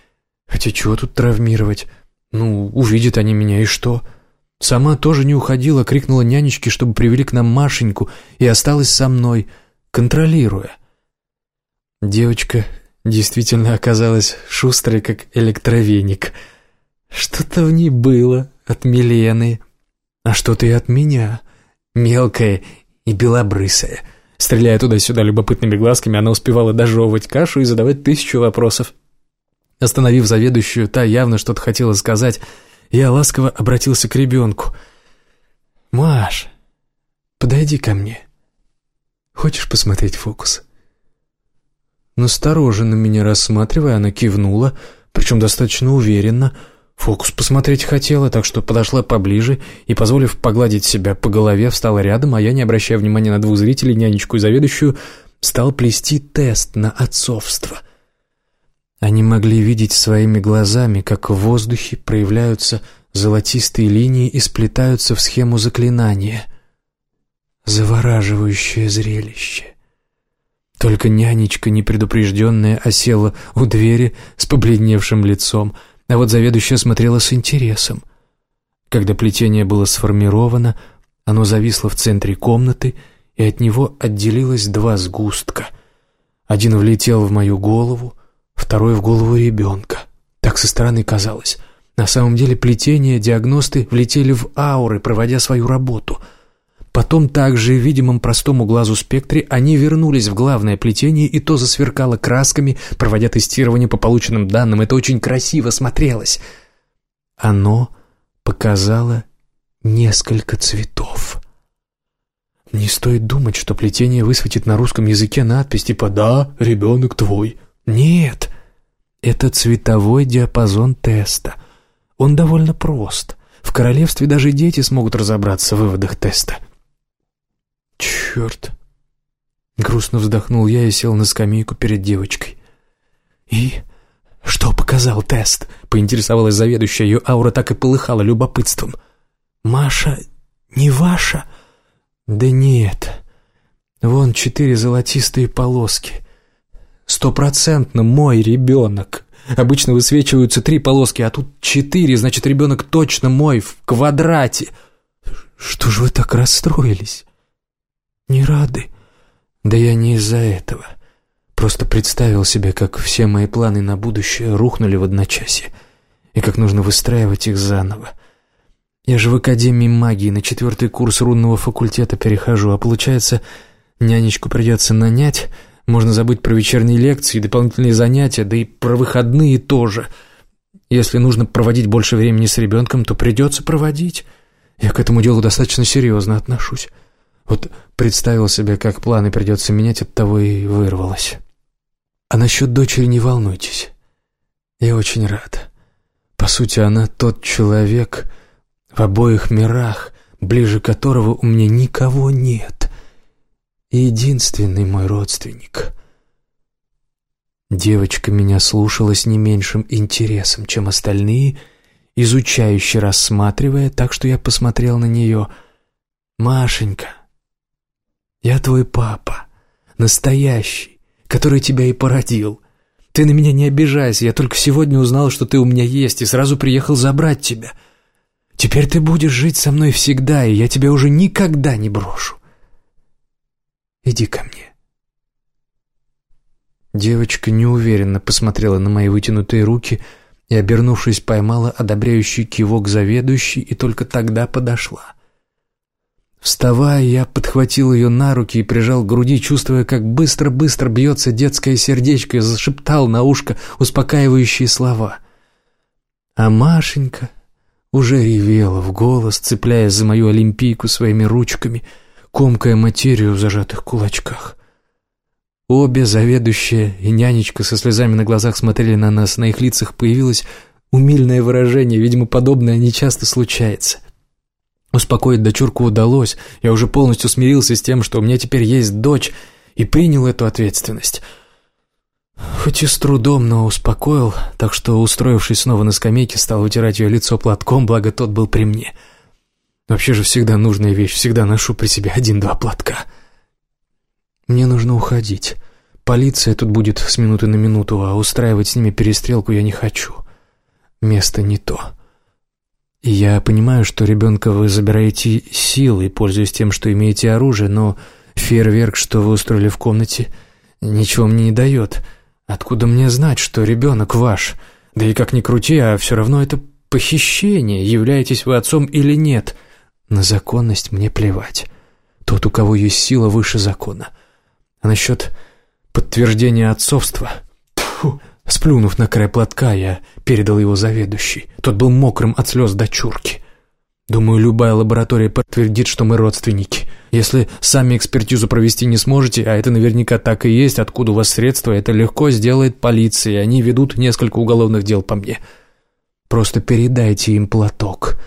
Хотя чего тут травмировать? Ну, увидят они меня, и что?» Сама тоже не уходила, крикнула нянечке, чтобы привели к нам Машеньку, и осталась со мной, контролируя. Девочка действительно оказалась шустрой, как электровеник. Что-то в ней было от Милены, а что-то и от меня, мелкая и белобрысая. Стреляя туда-сюда любопытными глазками, она успевала дожевывать кашу и задавать тысячу вопросов. Остановив заведующую, та явно что-то хотела сказать, я ласково обратился к ребенку. «Маш, подойди ко мне. Хочешь посмотреть фокус?» Настороженно меня рассматривая, она кивнула, причем достаточно уверенно. Фокус посмотреть хотела, так что подошла поближе и, позволив погладить себя по голове, встала рядом, а я, не обращая внимания на двух зрителей, нянечку и заведующую, стал плести тест на отцовство. Они могли видеть своими глазами, как в воздухе проявляются золотистые линии и сплетаются в схему заклинания. Завораживающее зрелище. Только нянечка, непредупрежденная, осела у двери с побледневшим лицом, а вот заведующая смотрела с интересом. Когда плетение было сформировано, оно зависло в центре комнаты, и от него отделилось два сгустка. Один влетел в мою голову, второй в голову ребенка. Так со стороны казалось. На самом деле плетение диагносты влетели в ауры, проводя свою работу — Потом также видимом простому глазу спектре они вернулись в главное плетение, и то засверкало красками, проводя тестирование по полученным данным. Это очень красиво смотрелось. Оно показало несколько цветов. Не стоит думать, что плетение высветит на русском языке надпись типа «Да, ребенок твой». Нет, это цветовой диапазон теста. Он довольно прост. В королевстве даже дети смогут разобраться в выводах теста. «Черт!» Грустно вздохнул я и сел на скамейку перед девочкой. «И что показал тест?» — поинтересовалась заведующая. Ее аура так и полыхала любопытством. «Маша не ваша?» «Да нет. Вон четыре золотистые полоски. Стопроцентно мой ребенок. Обычно высвечиваются три полоски, а тут четыре, значит, ребенок точно мой, в квадрате. Что же вы так расстроились? Не рады? Да я не из-за этого. Просто представил себе, как все мои планы на будущее рухнули в одночасье, и как нужно выстраивать их заново. Я же в Академии магии на четвертый курс рунного факультета перехожу, а получается, нянечку придется нанять, можно забыть про вечерние лекции, дополнительные занятия, да и про выходные тоже. Если нужно проводить больше времени с ребенком, то придется проводить. Я к этому делу достаточно серьезно отношусь. Вот представил себе, как планы придется менять, от того и вырвалось. А насчет дочери не волнуйтесь. Я очень рад. По сути, она тот человек в обоих мирах, ближе которого у меня никого нет и единственный мой родственник. Девочка меня слушала с не меньшим интересом, чем остальные, изучающе рассматривая, так что я посмотрел на нее. «Машенька, я твой папа, настоящий, который тебя и породил. Ты на меня не обижайся, я только сегодня узнал, что ты у меня есть, и сразу приехал забрать тебя. Теперь ты будешь жить со мной всегда, и я тебя уже никогда не брошу. Иди ко мне». Девочка неуверенно посмотрела на мои вытянутые руки и, обернувшись, поймала одобряющий кивок заведующий и только тогда подошла. Вставая, я подхватил ее на руки и прижал к груди, чувствуя, как быстро-быстро бьется детское сердечко, и зашептал на ушко успокаивающие слова. А Машенька уже ревела в голос, цепляясь за мою олимпийку своими ручками — комкая материю в зажатых кулачках. Обе, заведующая и нянечка со слезами на глазах смотрели на нас, на их лицах появилось умильное выражение, видимо, подобное нечасто случается. Успокоить дочурку удалось, я уже полностью смирился с тем, что у меня теперь есть дочь, и принял эту ответственность. Хоть и с трудом, но успокоил, так что, устроившись снова на скамейке, стал вытирать ее лицо платком, благо тот был при мне — Вообще же всегда нужная вещь, всегда ношу при себе один-два платка. Мне нужно уходить. Полиция тут будет с минуты на минуту, а устраивать с ними перестрелку я не хочу. Место не то. Я понимаю, что ребенка вы забираете силой, пользуясь тем, что имеете оружие, но фейерверк, что вы устроили в комнате, ничего мне не дает. Откуда мне знать, что ребенок ваш? Да и как ни крути, а все равно это похищение, являетесь вы отцом или нет — на законность мне плевать. Тот, у кого есть сила выше закона. А насчет подтверждения отцовства... Фу, сплюнув на край платка, я передал его заведующий. Тот был мокрым от слез дочурки. Думаю, любая лаборатория подтвердит, что мы родственники. Если сами экспертизу провести не сможете, а это наверняка так и есть, откуда у вас средства, это легко сделает полиция, они ведут несколько уголовных дел по мне. Просто передайте им платок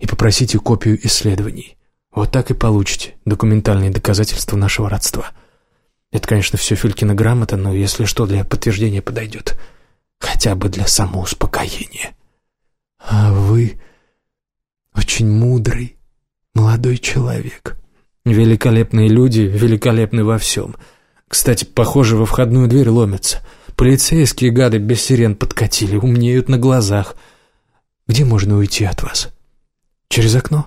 и попросите копию исследований. Вот так и получите документальные доказательства нашего родства. Это, конечно, все Филькина грамота, но если что, для подтверждения подойдет. Хотя бы для самоуспокоения. А вы очень мудрый, молодой человек. Великолепные люди, великолепны во всем. Кстати, похоже, во входную дверь ломятся. Полицейские гады без сирен подкатили, умнеют на глазах. Где можно уйти от вас?» «Через окно?»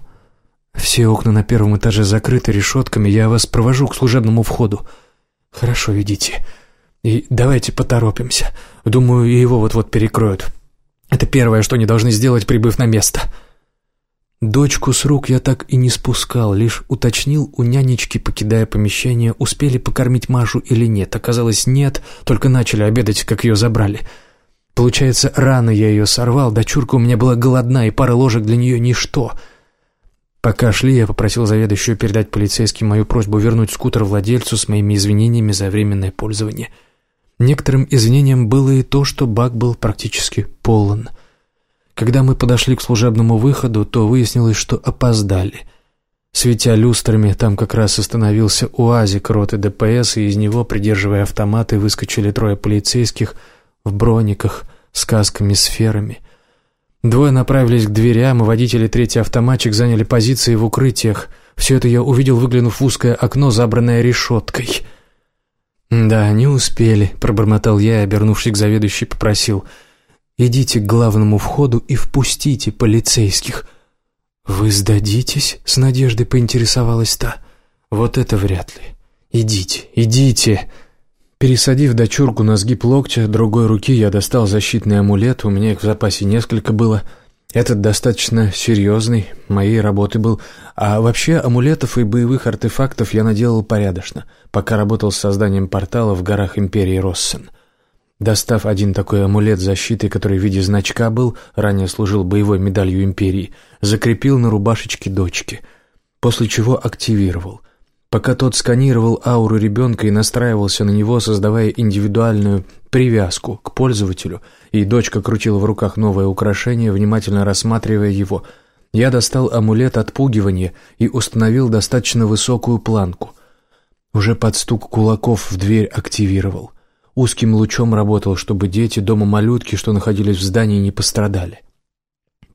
«Все окна на первом этаже закрыты решетками, я вас провожу к служебному входу». «Хорошо, ведите. И давайте поторопимся. Думаю, его вот-вот перекроют. Это первое, что они должны сделать, прибыв на место». Дочку с рук я так и не спускал, лишь уточнил у нянечки, покидая помещение, успели покормить Машу или нет. Оказалось, нет, только начали обедать, как ее забрали. Получается, рано я ее сорвал, дочурка у меня была голодна, и пара ложек для нее ничто. Пока шли, я попросил заведующую передать полицейским мою просьбу вернуть скутер владельцу с моими извинениями за временное пользование. Некоторым извинением было и то, что бак был практически полон. Когда мы подошли к служебному выходу, то выяснилось, что опоздали. Светя люстрами, там как раз остановился УАЗик роты ДПС, и из него, придерживая автоматы, выскочили трое полицейских — в брониках с касками-сферами. Двое направились к дверям, и водители третий автоматчик заняли позиции в укрытиях. Все это я увидел, выглянув в узкое окно, забранное решеткой. «Да, не успели», — пробормотал я и, обернувшись к заведующей, попросил. «Идите к главному входу и впустите полицейских». «Вы сдадитесь?» — с надеждой поинтересовалась та. «Вот это вряд ли. Идите, идите!» Пересадив дочурку на сгиб локтя, другой руки я достал защитный амулет, у меня их в запасе несколько было. Этот достаточно серьезный, моей работы был. А вообще амулетов и боевых артефактов я наделал порядочно, пока работал с созданием портала в горах Империи Россен. Достав один такой амулет защиты, который в виде значка был, ранее служил боевой медалью Империи, закрепил на рубашечке дочки, после чего активировал — пока тот сканировал ауру ребенка и настраивался на него, создавая индивидуальную привязку к пользователю, и дочка крутила в руках новое украшение, внимательно рассматривая его, я достал амулет отпугивания и установил достаточно высокую планку. Уже под стук кулаков в дверь активировал. Узким лучом работал, чтобы дети дома малютки, что находились в здании, не пострадали.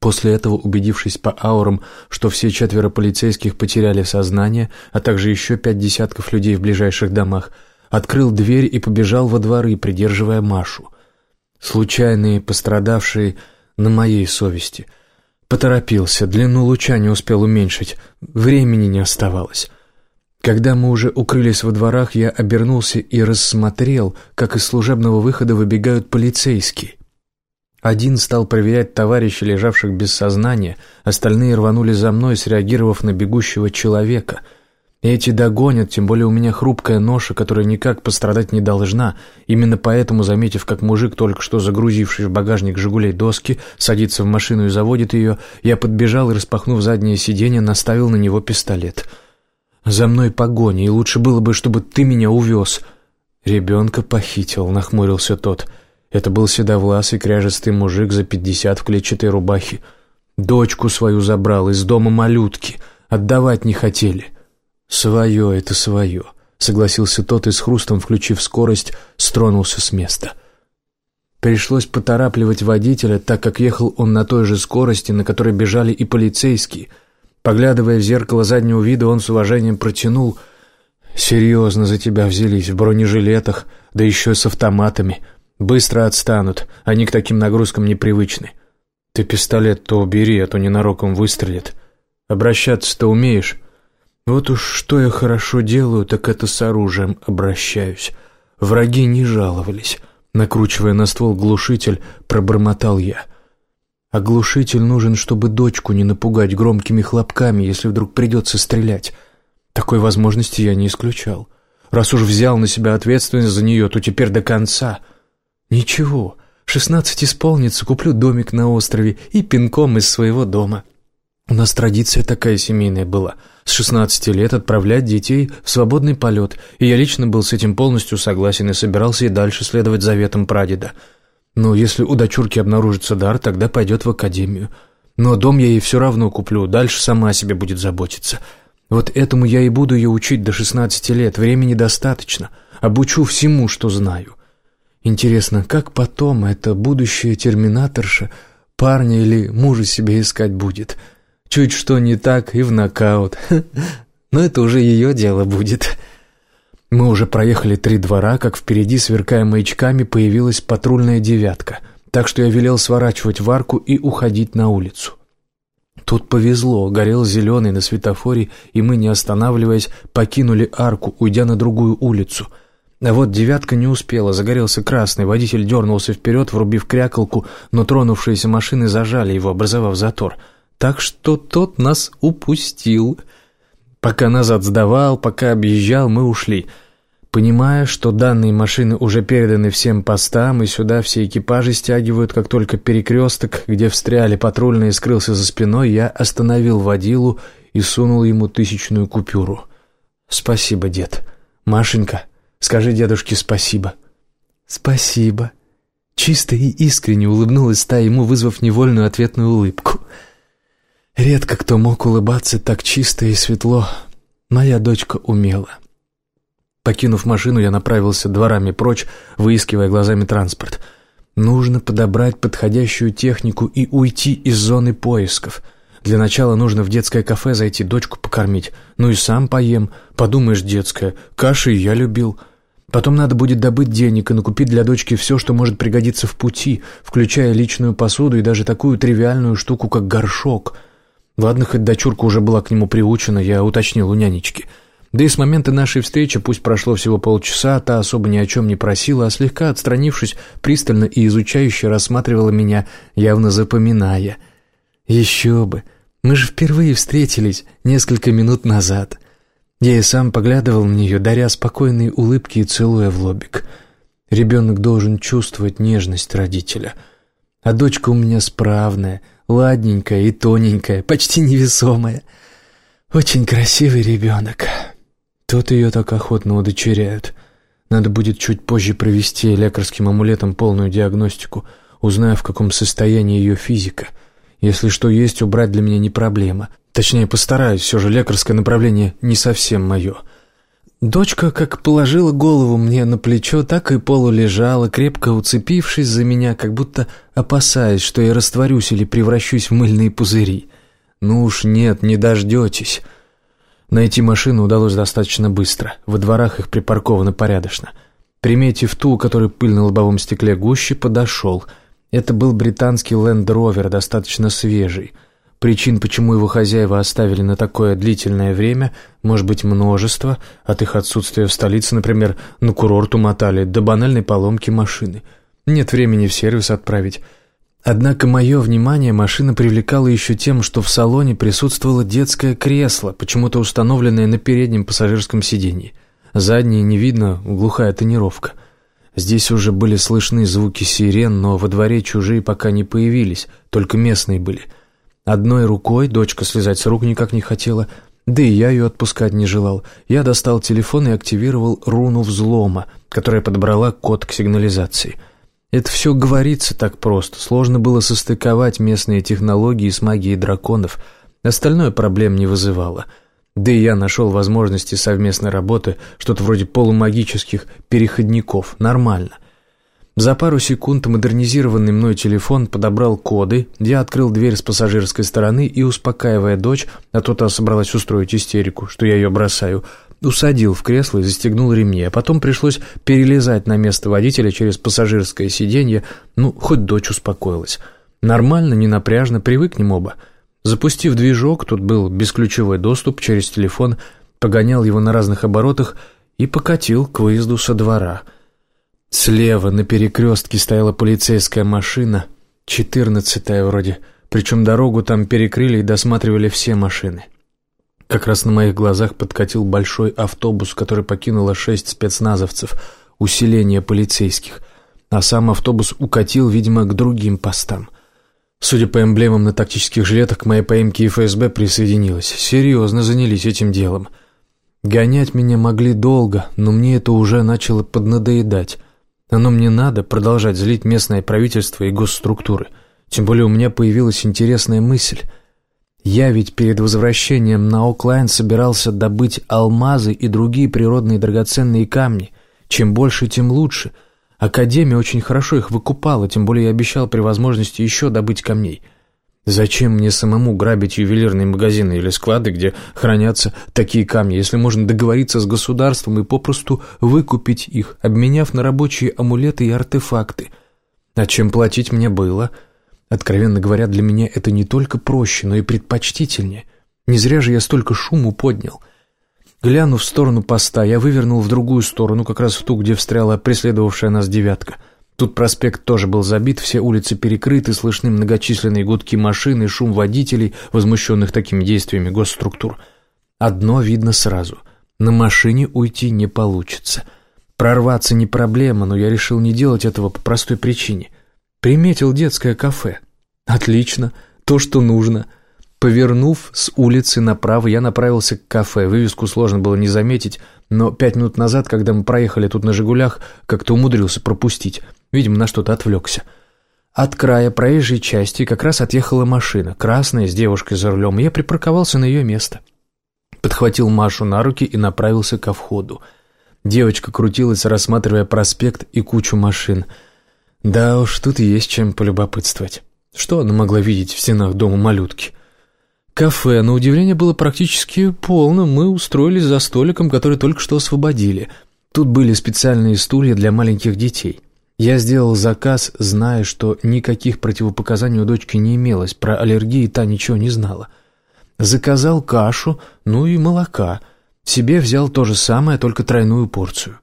После этого, убедившись по аурам, что все четверо полицейских потеряли сознание, а также еще пять десятков людей в ближайших домах, открыл дверь и побежал во дворы, придерживая Машу. Случайные пострадавшие на моей совести. Поторопился, длину луча не успел уменьшить, времени не оставалось. Когда мы уже укрылись во дворах, я обернулся и рассмотрел, как из служебного выхода выбегают полицейские. Один стал проверять товарищей, лежавших без сознания, остальные рванули за мной, среагировав на бегущего человека. эти догонят, тем более у меня хрупкая ноша, которая никак пострадать не должна. Именно поэтому, заметив, как мужик, только что загрузивший в багажник «Жигулей» доски, садится в машину и заводит ее, я подбежал и, распахнув заднее сиденье, наставил на него пистолет. «За мной погоня, и лучше было бы, чтобы ты меня увез». «Ребенка похитил», — нахмурился тот, — это был седовласый кряжестый мужик за пятьдесят в клетчатой рубахе. Дочку свою забрал из дома малютки. Отдавать не хотели. «Свое — это свое», — согласился тот и с хрустом, включив скорость, стронулся с места. Пришлось поторапливать водителя, так как ехал он на той же скорости, на которой бежали и полицейские. Поглядывая в зеркало заднего вида, он с уважением протянул. «Серьезно за тебя взялись, в бронежилетах, да еще с автоматами». Быстро отстанут, они к таким нагрузкам непривычны. Ты пистолет-то убери, а то ненароком выстрелит. Обращаться-то умеешь? Вот уж что я хорошо делаю, так это с оружием обращаюсь. Враги не жаловались. Накручивая на ствол глушитель, пробормотал я. А глушитель нужен, чтобы дочку не напугать громкими хлопками, если вдруг придется стрелять. Такой возможности я не исключал. Раз уж взял на себя ответственность за нее, то теперь до конца — «Ничего, шестнадцать исполнится, куплю домик на острове и пинком из своего дома». У нас традиция такая семейная была. С шестнадцати лет отправлять детей в свободный полет, и я лично был с этим полностью согласен и собирался и дальше следовать заветам прадеда. Но если у дочурки обнаружится дар, тогда пойдет в академию. Но дом я ей все равно куплю, дальше сама о себе будет заботиться. Вот этому я и буду ее учить до шестнадцати лет, времени достаточно. Обучу всему, что знаю. Интересно, как потом эта будущая терминаторша парня или мужа себе искать будет? Чуть что не так и в нокаут. Но это уже ее дело будет. Мы уже проехали три двора, как впереди, сверкая маячками, появилась патрульная девятка, так что я велел сворачивать в арку и уходить на улицу. Тут повезло, горел зеленый на светофоре, и мы, не останавливаясь, покинули арку, уйдя на другую улицу — вот девятка не успела, загорелся красный, водитель дернулся вперед, врубив кряколку, но тронувшиеся машины зажали его, образовав затор. Так что тот нас упустил. Пока назад сдавал, пока объезжал, мы ушли. Понимая, что данные машины уже переданы всем постам, и сюда все экипажи стягивают, как только перекресток, где встряли патрульные, скрылся за спиной, я остановил водилу и сунул ему тысячную купюру. «Спасибо, дед. Машенька». Скажи дедушке спасибо». «Спасибо». Чисто и искренне улыбнулась та ему, вызвав невольную ответную улыбку. Редко кто мог улыбаться так чисто и светло. Моя дочка умела. Покинув машину, я направился дворами прочь, выискивая глазами транспорт. Нужно подобрать подходящую технику и уйти из зоны поисков. Для начала нужно в детское кафе зайти, дочку покормить. Ну и сам поем. Подумаешь, детское. Каши я любил. Потом надо будет добыть денег и накупить для дочки все, что может пригодиться в пути, включая личную посуду и даже такую тривиальную штуку, как горшок. Ладно, хоть дочурка уже была к нему приучена, я уточнил у нянечки – да и с момента нашей встречи, пусть прошло всего полчаса, та особо ни о чем не просила, а слегка отстранившись, пристально и изучающе рассматривала меня, явно запоминая. «Еще бы! Мы же впервые встретились несколько минут назад». Я и сам поглядывал на нее, даря спокойные улыбки и целуя в лобик. Ребенок должен чувствовать нежность родителя. А дочка у меня справная, ладненькая и тоненькая, почти невесомая. Очень красивый ребенок». Тут ее так охотно удочеряют. Надо будет чуть позже провести лекарским амулетом полную диагностику, узная, в каком состоянии ее физика. Если что есть, убрать для меня не проблема. Точнее, постараюсь, все же лекарское направление не совсем мое. Дочка как положила голову мне на плечо, так и полулежала, крепко уцепившись за меня, как будто опасаясь, что я растворюсь или превращусь в мыльные пузыри. «Ну уж нет, не дождетесь». Найти машину удалось достаточно быстро. Во дворах их припарковано порядочно. Приметив ту, у которой пыль на лобовом стекле гуще, подошел. Это был британский Land Rover, достаточно свежий. Причин, почему его хозяева оставили на такое длительное время, может быть множество, от их отсутствия в столице, например, на курорт умотали, до банальной поломки машины. Нет времени в сервис отправить. Однако мое внимание машина привлекала еще тем, что в салоне присутствовало детское кресло, почему-то установленное на переднем пассажирском сиденье. Заднее не видно, глухая тонировка. Здесь уже были слышны звуки сирен, но во дворе чужие пока не появились, только местные были. Одной рукой дочка слезать с рук никак не хотела, да и я ее отпускать не желал. Я достал телефон и активировал руну взлома, которая подобрала код к сигнализации — это все говорится так просто. Сложно было состыковать местные технологии с магией драконов. Остальное проблем не вызывало. Да и я нашел возможности совместной работы, что-то вроде полумагических переходников. Нормально. За пару секунд модернизированный мной телефон подобрал коды, я открыл дверь с пассажирской стороны и, успокаивая дочь, а то та собралась устроить истерику, что я ее бросаю, усадил в кресло и застегнул ремни, а потом пришлось перелезать на место водителя через пассажирское сиденье, ну, хоть дочь успокоилась. Нормально, не напряжно, привыкнем оба. Запустив движок, тут был бесключевой доступ через телефон, погонял его на разных оборотах и покатил к выезду со двора. Слева на перекрестке стояла полицейская машина, четырнадцатая вроде, причем дорогу там перекрыли и досматривали все машины. Как раз на моих глазах подкатил большой автобус, который покинуло шесть спецназовцев, усиление полицейских, а сам автобус укатил, видимо, к другим постам. Судя по эмблемам на тактических жилетах, к моей поимке ФСБ присоединилась. Серьезно занялись этим делом. Гонять меня могли долго, но мне это уже начало поднадоедать. Оно мне надо продолжать злить местное правительство и госструктуры. Тем более у меня появилась интересная мысль — я ведь перед возвращением на Оклайн собирался добыть алмазы и другие природные драгоценные камни. Чем больше, тем лучше. Академия очень хорошо их выкупала, тем более я обещал при возможности еще добыть камней. Зачем мне самому грабить ювелирные магазины или склады, где хранятся такие камни, если можно договориться с государством и попросту выкупить их, обменяв на рабочие амулеты и артефакты? А чем платить мне было — Откровенно говоря, для меня это не только проще, но и предпочтительнее. Не зря же я столько шуму поднял. Глянув в сторону поста, я вывернул в другую сторону, как раз в ту, где встряла преследовавшая нас девятка. Тут проспект тоже был забит, все улицы перекрыты, слышны многочисленные гудки машин и шум водителей, возмущенных такими действиями госструктур. Одно видно сразу — на машине уйти не получится. Прорваться не проблема, но я решил не делать этого по простой причине. Приметил детское кафе. Отлично, то, что нужно. Повернув с улицы направо, я направился к кафе. Вывеску сложно было не заметить, но пять минут назад, когда мы проехали тут на «Жигулях», как-то умудрился пропустить. Видимо, на что-то отвлекся. От края проезжей части как раз отъехала машина, красная, с девушкой за рулем, и я припарковался на ее место. Подхватил Машу на руки и направился ко входу. Девочка крутилась, рассматривая проспект и кучу машин – Да уж, тут есть чем полюбопытствовать. Что она могла видеть в стенах дома малютки? Кафе, на удивление, было практически полным. Мы устроились за столиком, который только что освободили. Тут были специальные стулья для маленьких детей. Я сделал заказ, зная, что никаких противопоказаний у дочки не имелось, про аллергии та ничего не знала. Заказал кашу, ну и молока. Себе взял то же самое, только тройную порцию.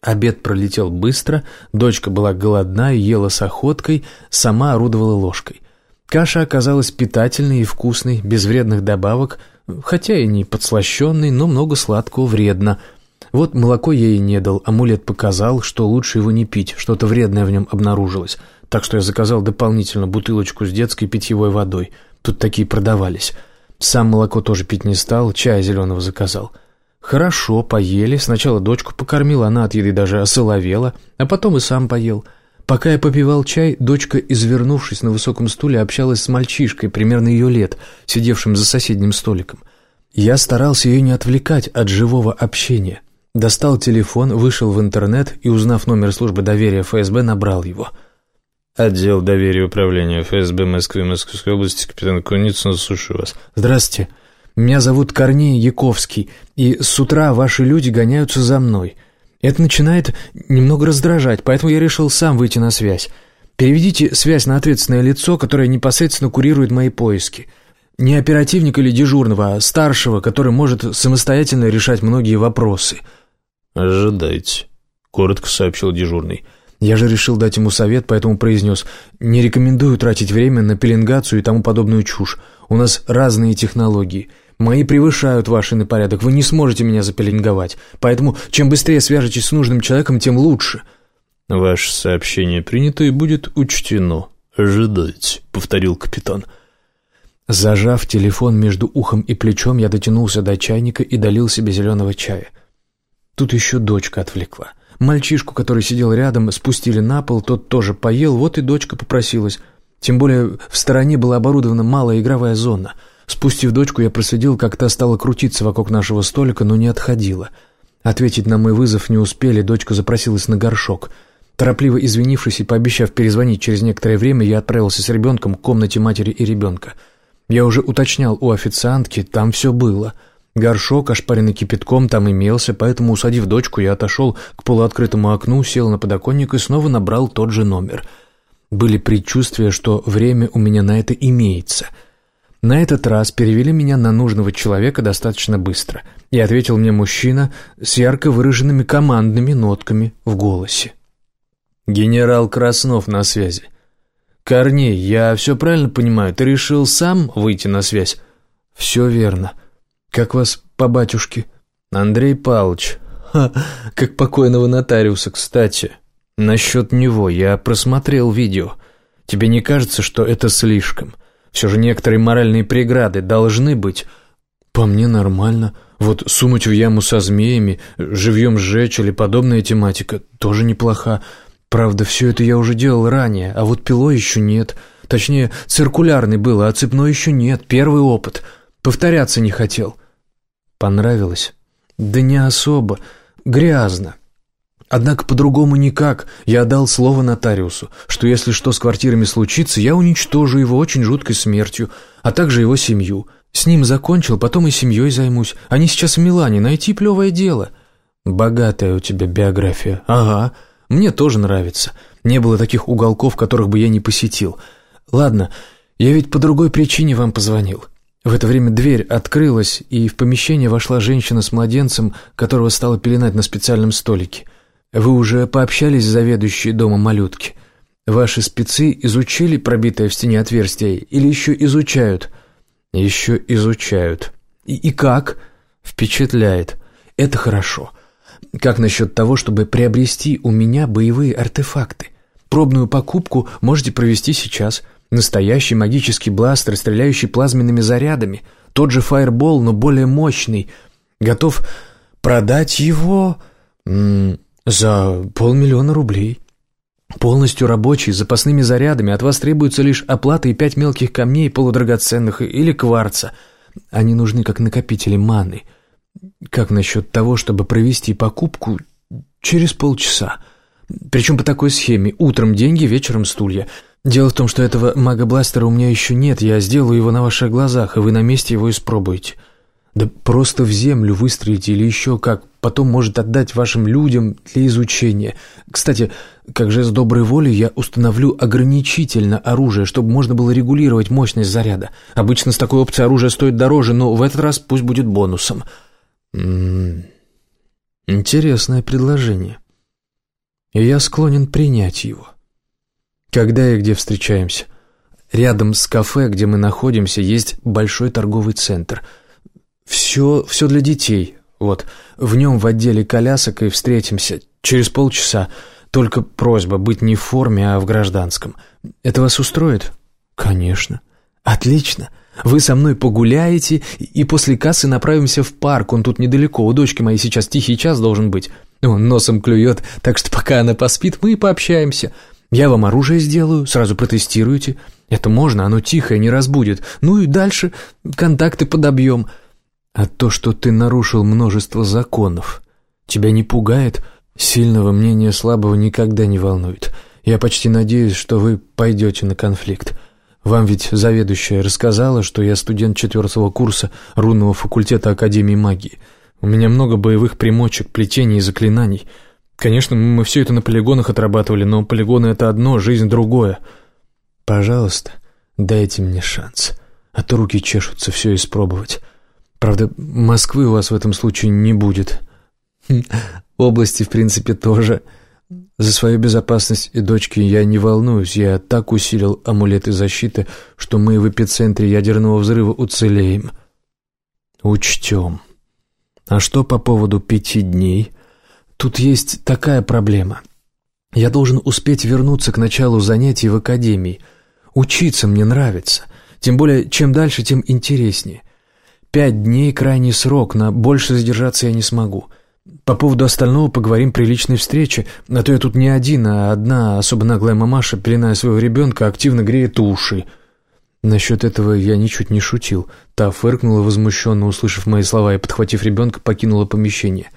Обед пролетел быстро, дочка была голодна и ела с охоткой, сама орудовала ложкой. Каша оказалась питательной и вкусной, без вредных добавок, хотя и не подслащенной, но много сладкого вредно – вот молоко я ей не дал, амулет показал, что лучше его не пить, что-то вредное в нем обнаружилось. Так что я заказал дополнительно бутылочку с детской питьевой водой. Тут такие продавались. Сам молоко тоже пить не стал, чая зеленого заказал. Хорошо, поели. Сначала дочку покормил, она от еды даже осоловела, а потом и сам поел. Пока я попивал чай, дочка, извернувшись на высоком стуле, общалась с мальчишкой, примерно ее лет, сидевшим за соседним столиком. Я старался ее не отвлекать от живого общения. Достал телефон, вышел в интернет и, узнав номер службы доверия ФСБ, набрал его. «Отдел доверия управления ФСБ Москвы и Московской области, капитан Куницын, слушаю вас». «Здравствуйте. Меня зовут Корней Яковский, и с утра ваши люди гоняются за мной. Это начинает немного раздражать, поэтому я решил сам выйти на связь. Переведите связь на ответственное лицо, которое непосредственно курирует мои поиски». Не оперативника или дежурного, а старшего, который может самостоятельно решать многие вопросы. «Ожидайте», — коротко сообщил дежурный. Я же решил дать ему совет, поэтому произнес «Не рекомендую тратить время на пеленгацию и тому подобную чушь. У нас разные технологии. Мои превышают ваши на порядок. Вы не сможете меня запеленговать. Поэтому чем быстрее свяжетесь с нужным человеком, тем лучше». «Ваше сообщение принято и будет учтено. Ожидайте», — повторил капитан. Зажав телефон между ухом и плечом, я дотянулся до чайника и долил себе зеленого чая. Тут еще дочка отвлекла. Мальчишку, который сидел рядом, спустили на пол, тот тоже поел, вот и дочка попросилась. Тем более в стороне была оборудована малая игровая зона. Спустив дочку, я проследил, как та стала крутиться вокруг нашего столика, но не отходила. Ответить на мой вызов не успели, дочка запросилась на горшок. Торопливо извинившись и пообещав перезвонить через некоторое время, я отправился с ребенком к комнате матери и ребенка. Я уже уточнял у официантки, там все было — Горшок, ошпаренный кипятком, там имелся, поэтому, усадив дочку, я отошел к полуоткрытому окну, сел на подоконник и снова набрал тот же номер. Были предчувствия, что время у меня на это имеется. На этот раз перевели меня на нужного человека достаточно быстро, и ответил мне мужчина с ярко выраженными командными нотками в голосе. «Генерал Краснов на связи. Корней, я все правильно понимаю, ты решил сам выйти на связь?» «Все верно». «Как вас по батюшке?» «Андрей Павлович. Ха, как покойного нотариуса, кстати. Насчет него я просмотрел видео. Тебе не кажется, что это слишком? Все же некоторые моральные преграды должны быть...» «По мне нормально. Вот сунуть в яму со змеями, живьем сжечь или подобная тематика тоже неплоха. Правда, все это я уже делал ранее, а вот пилой еще нет. Точнее, циркулярный был, а цепной еще нет. Первый опыт. Повторяться не хотел». Понравилось? Да не особо. Грязно. Однако по-другому никак. Я дал слово нотариусу, что если что с квартирами случится, я уничтожу его очень жуткой смертью, а также его семью. С ним закончил, потом и семьей займусь. Они сейчас в Милане, найти плевое дело. Богатая у тебя биография. Ага, мне тоже нравится. Не было таких уголков, которых бы я не посетил. Ладно, я ведь по другой причине вам позвонил. В это время дверь открылась, и в помещение вошла женщина с младенцем, которого стала пеленать на специальном столике. Вы уже пообщались с заведующей дома малютки? Ваши спецы изучили пробитое в стене отверстие или еще изучают? Еще изучают. И, и как? Впечатляет. Это хорошо. Как насчет того, чтобы приобрести у меня боевые артефакты? Пробную покупку можете провести сейчас – Настоящий магический бластер, стреляющий плазменными зарядами. Тот же фаербол, но более мощный. Готов продать его за полмиллиона рублей. Полностью рабочий, с запасными зарядами. От вас требуется лишь оплата и пять мелких камней полудрагоценных или кварца. Они нужны как накопители маны. Как насчет того, чтобы провести покупку через полчаса? Причем по такой схеме. Утром деньги, вечером стулья. Дело в том, что этого мага-бластера у меня еще нет. Я сделаю его на ваших глазах, и вы на месте его испробуете. Да просто в землю выстрелите или еще как. Потом может отдать вашим людям для изучения. Кстати, как же с доброй волей я установлю ограничительно оружие, чтобы можно было регулировать мощность заряда. Обычно с такой опцией оружие стоит дороже, но в этот раз пусть будет бонусом. М-м, интересное предложение. И я склонен принять его. Когда и где встречаемся? Рядом с кафе, где мы находимся, есть большой торговый центр – все, все для детей. Вот, в нем в отделе колясок и встретимся. Через полчаса. Только просьба быть не в форме, а в гражданском. Это вас устроит? Конечно. Отлично. Вы со мной погуляете, и после кассы направимся в парк. Он тут недалеко. У дочки моей сейчас тихий час должен быть. Он носом клюет, так что пока она поспит, мы и пообщаемся. Я вам оружие сделаю, сразу протестируете. Это можно, оно тихое, не разбудит. Ну и дальше контакты подобьем. А то, что ты нарушил множество законов, тебя не пугает? Сильного мнения слабого никогда не волнует. Я почти надеюсь, что вы пойдете на конфликт. Вам ведь заведующая рассказала, что я студент четвертого курса рунного факультета Академии магии. У меня много боевых примочек, плетений и заклинаний. Конечно, мы все это на полигонах отрабатывали, но полигоны — это одно, жизнь — другое. Пожалуйста, дайте мне шанс, а то руки чешутся все испробовать». Правда, Москвы у вас в этом случае не будет. Области, в принципе, тоже. За свою безопасность и дочки я не волнуюсь. Я так усилил амулеты защиты, что мы в эпицентре ядерного взрыва уцелеем. Учтем. А что по поводу пяти дней? Тут есть такая проблема. Я должен успеть вернуться к началу занятий в академии. Учиться мне нравится. Тем более, чем дальше, тем интереснее. Пять дней — крайний срок, на больше задержаться я не смогу. По поводу остального поговорим при личной встрече, а то я тут не один, а одна особо наглая мамаша, пеленая своего ребенка, активно греет уши. Насчет этого я ничуть не шутил. Та фыркнула возмущенно, услышав мои слова, и, подхватив ребенка, покинула помещение.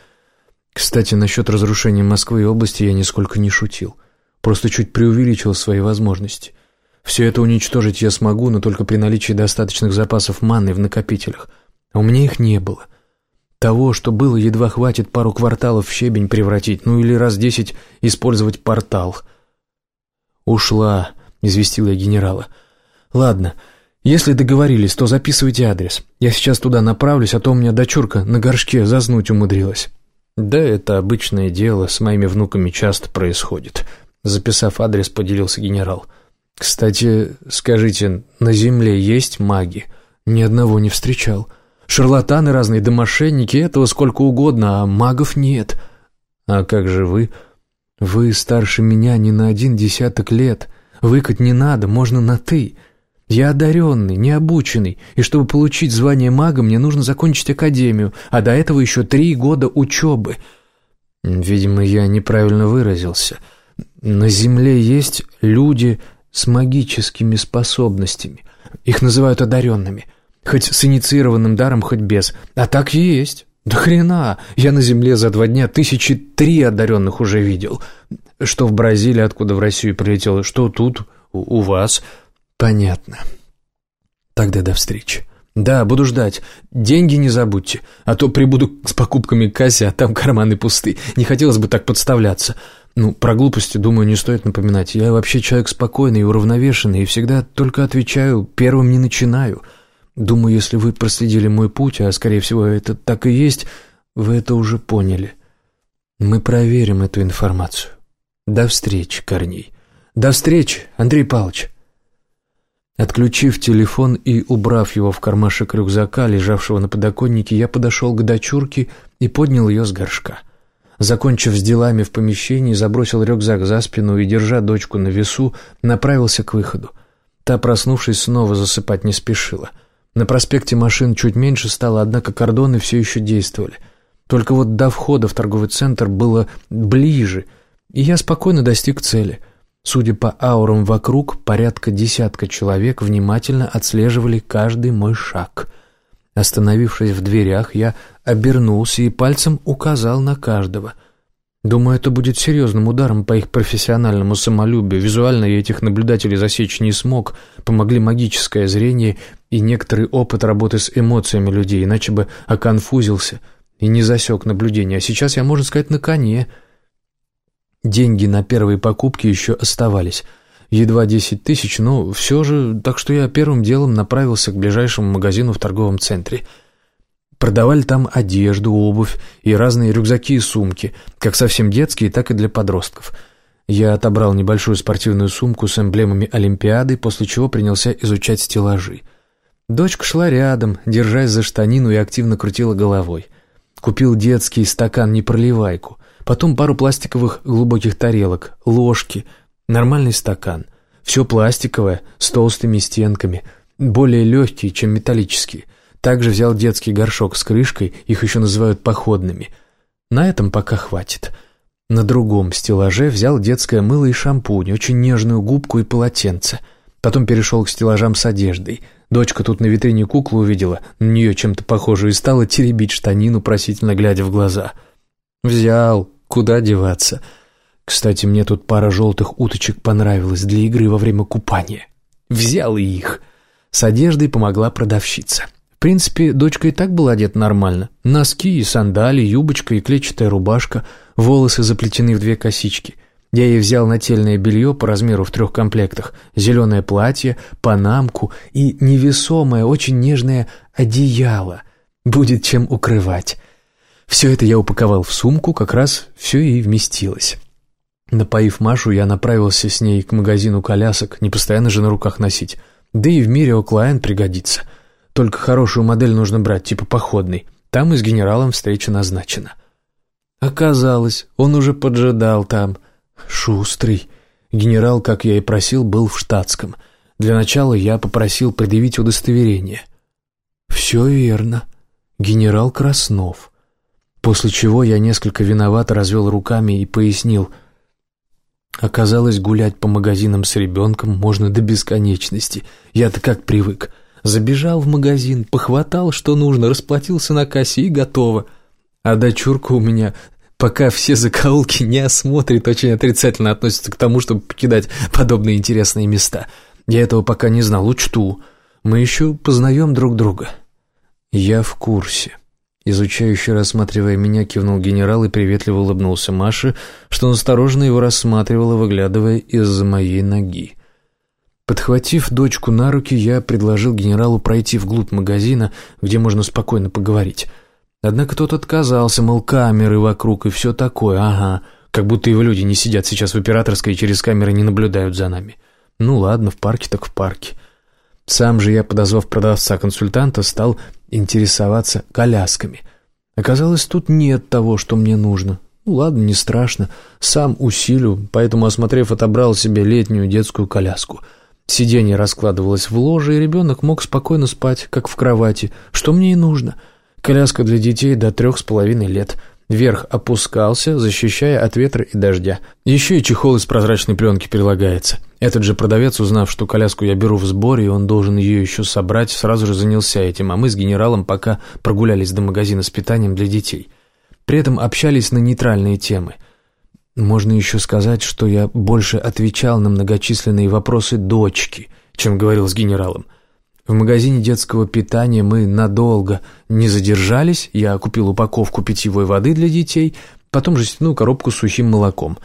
Кстати, насчет разрушения Москвы и области я нисколько не шутил. Просто чуть преувеличил свои возможности. Все это уничтожить я смогу, но только при наличии достаточных запасов маны в накопителях — а у меня их не было. Того, что было, едва хватит пару кварталов в щебень превратить, ну или раз десять использовать портал. «Ушла», — известил я генерала. «Ладно, если договорились, то записывайте адрес. Я сейчас туда направлюсь, а то у меня дочурка на горшке заснуть умудрилась». «Да, это обычное дело, с моими внуками часто происходит», — записав адрес, поделился генерал. «Кстати, скажите, на Земле есть маги?» «Ни одного не встречал». Шарлатаны разные, да мошенники, этого сколько угодно, а магов нет. А как же вы? Вы старше меня не на один десяток лет. Выкать не надо, можно на «ты». Я одаренный, необученный, и чтобы получить звание мага, мне нужно закончить академию, а до этого еще три года учебы. Видимо, я неправильно выразился. На Земле есть люди с магическими способностями. Их называют одаренными – Хоть с инициированным даром, хоть без. А так есть. Да хрена! Я на Земле за два дня тысячи три одаренных уже видел. Что в Бразилии, откуда в Россию прилетело, что тут, у, у вас. Понятно. Тогда до встречи. Да, буду ждать. Деньги не забудьте, а то прибуду с покупками к кассе, а там карманы пусты. Не хотелось бы так подставляться. Ну, про глупости, думаю, не стоит напоминать. Я вообще человек спокойный и уравновешенный, и всегда только отвечаю, первым не начинаю. — Думаю, если вы проследили мой путь, а скорее всего это так и есть, вы это уже поняли. Мы проверим эту информацию. До встречи, Корней. До встречи, Андрей Павлович. Отключив телефон и убрав его в кармашек рюкзака, лежавшего на подоконнике, я подошел к дочурке и поднял ее с горшка. Закончив с делами в помещении, забросил рюкзак за спину и, держа дочку на весу, направился к выходу. Та, проснувшись, снова засыпать не спешила — на проспекте машин чуть меньше стало, однако кордоны все еще действовали. Только вот до входа в торговый центр было ближе, и я спокойно достиг цели. Судя по аурам вокруг, порядка десятка человек внимательно отслеживали каждый мой шаг. Остановившись в дверях, я обернулся и пальцем указал на каждого. Думаю, это будет серьезным ударом по их профессиональному самолюбию. Визуально я этих наблюдателей засечь не смог. Помогли магическое зрение и некоторый опыт работы с эмоциями людей, иначе бы оконфузился и не засек наблюдение. А сейчас я, можно сказать, на коне. Деньги на первые покупки еще оставались. Едва десять тысяч, но все же, так что я первым делом направился к ближайшему магазину в торговом центре – Продавали там одежду, обувь и разные рюкзаки и сумки, как совсем детские, так и для подростков. Я отобрал небольшую спортивную сумку с эмблемами Олимпиады, после чего принялся изучать стеллажи. Дочка шла рядом, держась за штанину и активно крутила головой. Купил детский стакан-непроливайку, потом пару пластиковых глубоких тарелок, ложки, нормальный стакан. Все пластиковое, с толстыми стенками, более легкие, чем металлические – также взял детский горшок с крышкой, их еще называют походными. На этом пока хватит. На другом стеллаже взял детское мыло и шампунь, очень нежную губку и полотенце. Потом перешел к стеллажам с одеждой. Дочка тут на витрине куклу увидела, на нее чем-то похожую, и стала теребить штанину, просительно глядя в глаза. «Взял. Куда деваться?» Кстати, мне тут пара желтых уточек понравилась для игры во время купания. Взял и их. С одеждой помогла продавщица. Принципе, дочка и так была одета нормально. Носки и сандали, юбочка и клетчатая рубашка, волосы заплетены в две косички. Я ей взял нательное белье по размеру в трех комплектах, зеленое платье, панамку и невесомое, очень нежное одеяло. Будет чем укрывать. Все это я упаковал в сумку, как раз все и вместилось. Напоив Машу, я направился с ней к магазину колясок, не постоянно же на руках носить. Да и в мире Оклайн пригодится. Только хорошую модель нужно брать, типа походный. Там и с генералом встреча назначена. Оказалось, он уже поджидал там. Шустрый. Генерал, как я и просил, был в штатском. Для начала я попросил предъявить удостоверение. Все верно. Генерал Краснов. После чего я несколько виновато развел руками и пояснил. Оказалось, гулять по магазинам с ребенком можно до бесконечности. Я-то как привык. Забежал в магазин, похватал, что нужно, расплатился на кассе и готово. А дочурка у меня, пока все закоулки не осмотрит, очень отрицательно относится к тому, чтобы покидать подобные интересные места. Я этого пока не знал, учту. Мы еще познаем друг друга. Я в курсе. Изучающий, рассматривая меня, кивнул генерал и приветливо улыбнулся Маше, что он осторожно его рассматривала, выглядывая из-за моей ноги. Подхватив дочку на руки, я предложил генералу пройти вглубь магазина, где можно спокойно поговорить. Однако тот отказался, мол, камеры вокруг и все такое, ага, как будто его люди не сидят сейчас в операторской и через камеры не наблюдают за нами. Ну ладно, в парке так в парке. Сам же я, подозвав продавца-консультанта, стал интересоваться колясками. Оказалось, тут нет того, что мне нужно. Ну ладно, не страшно, сам усилю, поэтому, осмотрев, отобрал себе летнюю детскую коляску — Сиденье раскладывалось в ложе, и ребенок мог спокойно спать, как в кровати, что мне и нужно. Коляска для детей до трех с половиной лет. Верх опускался, защищая от ветра и дождя. Еще и чехол из прозрачной пленки прилагается. Этот же продавец, узнав, что коляску я беру в сборе, и он должен ее еще собрать, сразу же занялся этим, а мы с генералом пока прогулялись до магазина с питанием для детей. При этом общались на нейтральные темы – можно еще сказать, что я больше отвечал на многочисленные вопросы дочки, чем говорил с генералом. В магазине детского питания мы надолго не задержались, я купил упаковку питьевой воды для детей, потом жестяную коробку с сухим молоком.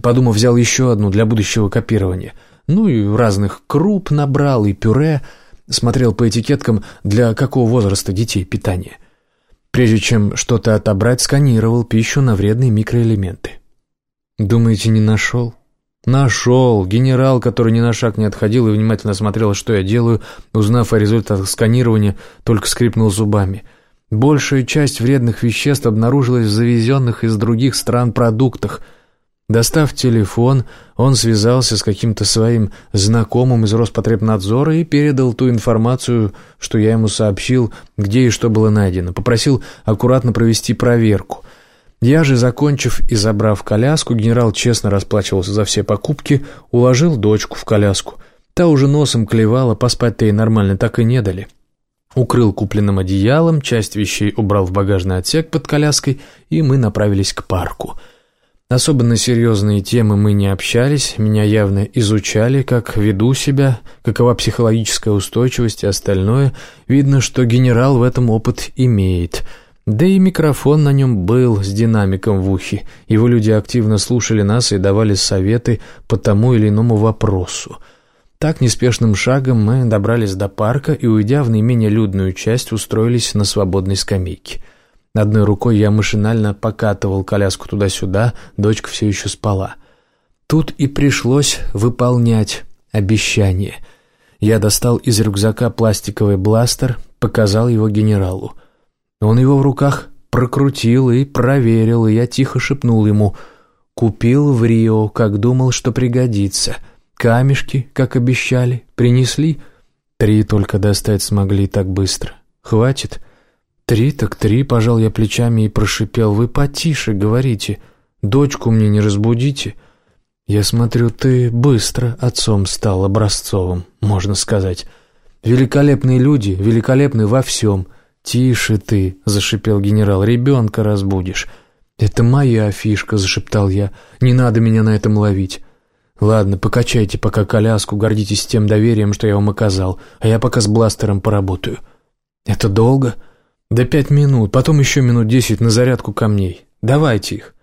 Подумав, взял еще одну для будущего копирования. Ну и разных круп набрал, и пюре. Смотрел по этикеткам, для какого возраста детей питание. Прежде чем что-то отобрать, сканировал пищу на вредные микроэлементы. «Думаете, не нашел?» «Нашел! Генерал, который ни на шаг не отходил и внимательно смотрел, что я делаю, узнав о результатах сканирования, только скрипнул зубами. Большая часть вредных веществ обнаружилась в завезенных из других стран продуктах. Достав телефон, он связался с каким-то своим знакомым из Роспотребнадзора и передал ту информацию, что я ему сообщил, где и что было найдено. Попросил аккуратно провести проверку». Я же, закончив и забрав коляску, генерал честно расплачивался за все покупки, уложил дочку в коляску. Та уже носом клевала, поспать-то ей нормально так и не дали. Укрыл купленным одеялом, часть вещей убрал в багажный отсек под коляской, и мы направились к парку. Особо на серьезные темы мы не общались, меня явно изучали, как веду себя, какова психологическая устойчивость и остальное. Видно, что генерал в этом опыт имеет. Да и микрофон на нем был с динамиком в ухе. Его люди активно слушали нас и давали советы по тому или иному вопросу. Так неспешным шагом мы добрались до парка и, уйдя в наименее людную часть, устроились на свободной скамейке. Одной рукой я машинально покатывал коляску туда-сюда, дочка все еще спала. Тут и пришлось выполнять обещание. Я достал из рюкзака пластиковый бластер, показал его генералу. Он его в руках прокрутил и проверил, и я тихо шепнул ему «Купил в Рио, как думал, что пригодится. Камешки, как обещали, принесли. Три только достать смогли так быстро. Хватит?» «Три так три», — пожал я плечами и прошипел. «Вы потише говорите. Дочку мне не разбудите». «Я смотрю, ты быстро отцом стал образцовым, можно сказать. Великолепные люди, великолепны во всем. Тише ты», — зашипел генерал, — «ребенка разбудишь». «Это моя фишка», — зашептал я. «Не надо меня на этом ловить». «Ладно, покачайте пока коляску, гордитесь тем доверием, что я вам оказал, а я пока с бластером поработаю». «Это долго?» «Да пять минут, потом еще минут десять на зарядку камней. Давайте их».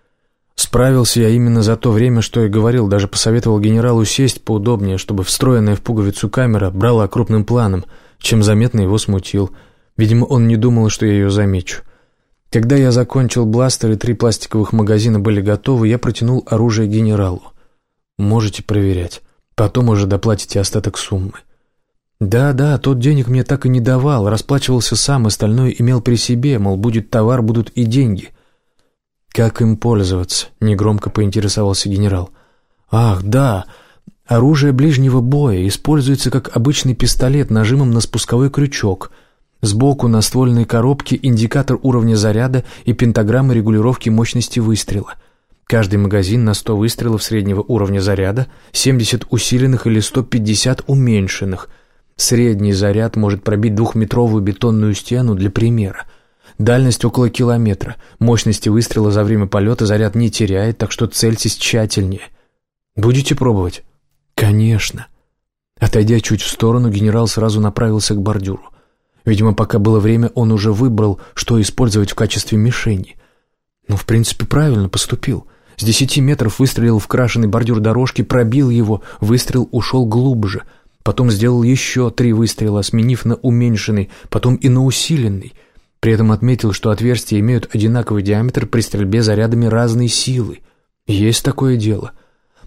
Справился я именно за то время, что и говорил, даже посоветовал генералу сесть поудобнее, чтобы встроенная в пуговицу камера брала крупным планом, чем заметно его смутил. Видимо, он не думал, что я ее замечу. Когда я закончил бластер и три пластиковых магазина были готовы, я протянул оружие генералу. «Можете проверять. Потом уже доплатите остаток суммы». Да-да, тот денег мне так и не давал, расплачивался сам, остальное имел при себе, мол, будет товар, будут и деньги. Как им пользоваться? Негромко поинтересовался генерал. Ах, да, оружие ближнего боя используется как обычный пистолет нажимом на спусковой крючок. Сбоку на ствольной коробке индикатор уровня заряда и пентаграмма регулировки мощности выстрела. Каждый магазин на 100 выстрелов среднего уровня заряда, 70 усиленных или 150 уменьшенных – Средний заряд может пробить двухметровую бетонную стену для примера. Дальность около километра. Мощности выстрела за время полета заряд не теряет, так что цельтесь тщательнее. Будете пробовать? Конечно. Отойдя чуть в сторону, генерал сразу направился к бордюру. Видимо, пока было время, он уже выбрал, что использовать в качестве мишени. Ну, в принципе, правильно поступил. С десяти метров выстрелил в крашеный бордюр дорожки, пробил его, выстрел ушел глубже — Потом сделал еще три выстрела, сменив на уменьшенный, потом и на усиленный. При этом отметил, что отверстия имеют одинаковый диаметр при стрельбе зарядами разной силы. Есть такое дело.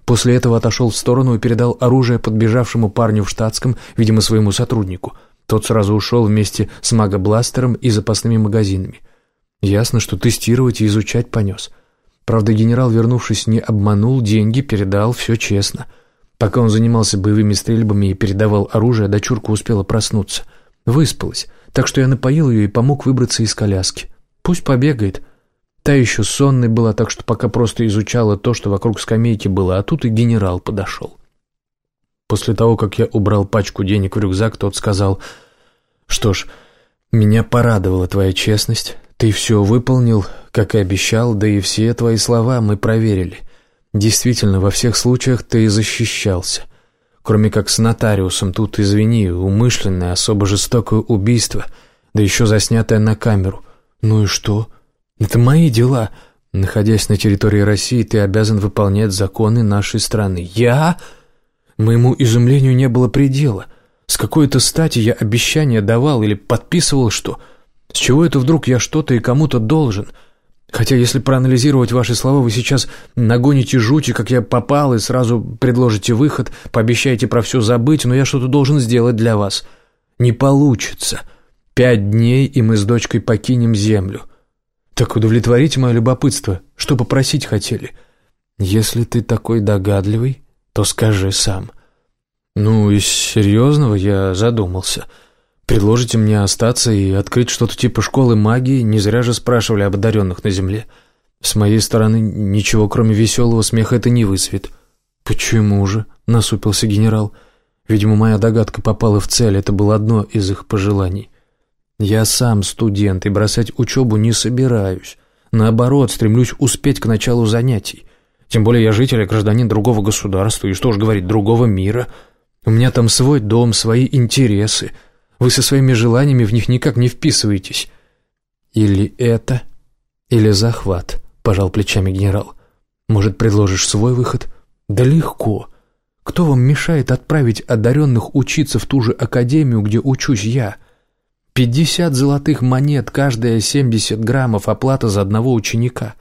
После этого отошел в сторону и передал оружие подбежавшему парню в штатском, видимо, своему сотруднику. Тот сразу ушел вместе с магобластером и запасными магазинами. Ясно, что тестировать и изучать понес. Правда, генерал, вернувшись, не обманул, деньги передал, все честно — Пока он занимался боевыми стрельбами и передавал оружие, дочурка успела проснуться. Выспалась, так что я напоил ее и помог выбраться из коляски. Пусть побегает. Та еще сонной была, так что пока просто изучала то, что вокруг скамейки было, а тут и генерал подошел. После того, как я убрал пачку денег в рюкзак, тот сказал, «Что ж, меня порадовала твоя честность. Ты все выполнил, как и обещал, да и все твои слова мы проверили». Действительно, во всех случаях ты защищался. Кроме как с нотариусом, тут, извини, умышленное, особо жестокое убийство, да еще заснятое на камеру. Ну и что? Это мои дела. Находясь на территории России, ты обязан выполнять законы нашей страны. Я? Моему изумлению не было предела. С какой-то стати я обещание давал или подписывал что? С чего это вдруг я что-то и кому-то должен?» Хотя, если проанализировать ваши слова, вы сейчас нагоните жути, как я попал, и сразу предложите выход, пообещаете про все забыть, но я что-то должен сделать для вас. Не получится. Пять дней, и мы с дочкой покинем землю. Так удовлетворите мое любопытство. Что попросить хотели? Если ты такой догадливый, то скажи сам. Ну, из серьезного я задумался — Предложите мне остаться и открыть что-то типа школы магии, не зря же спрашивали об одаренных на земле. С моей стороны ничего, кроме веселого смеха, это не высвет. «Почему же?» — насупился генерал. Видимо, моя догадка попала в цель, это было одно из их пожеланий. «Я сам студент и бросать учебу не собираюсь. Наоборот, стремлюсь успеть к началу занятий. Тем более я житель и гражданин другого государства, и что уж говорить, другого мира. У меня там свой дом, свои интересы. Вы со своими желаниями в них никак не вписываетесь. Или это, или захват, пожал плечами генерал. Может, предложишь свой выход? Да легко. Кто вам мешает отправить одаренных учиться в ту же академию, где учусь я? Пятьдесят золотых монет, каждая семьдесят граммов, оплата за одного ученика.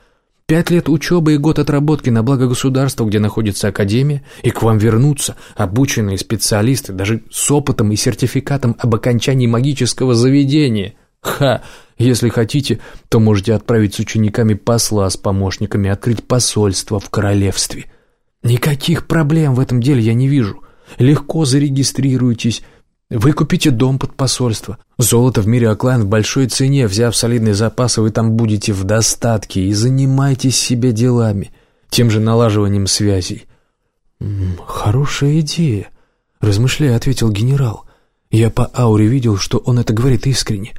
Пять лет учебы и год отработки на благо государства, где находится академия, и к вам вернутся обученные специалисты, даже с опытом и сертификатом об окончании магического заведения. Ха! Если хотите, то можете отправить с учениками посла с помощниками открыть посольство в королевстве. Никаких проблем в этом деле я не вижу. Легко зарегистрируйтесь, вы купите дом под посольство. Золото в мире Оклайн в большой цене, взяв солидные запасы, вы там будете в достатке и занимайтесь себе делами, тем же налаживанием связей. «Хорошая идея», — размышляя, ответил генерал. «Я по ауре видел, что он это говорит искренне.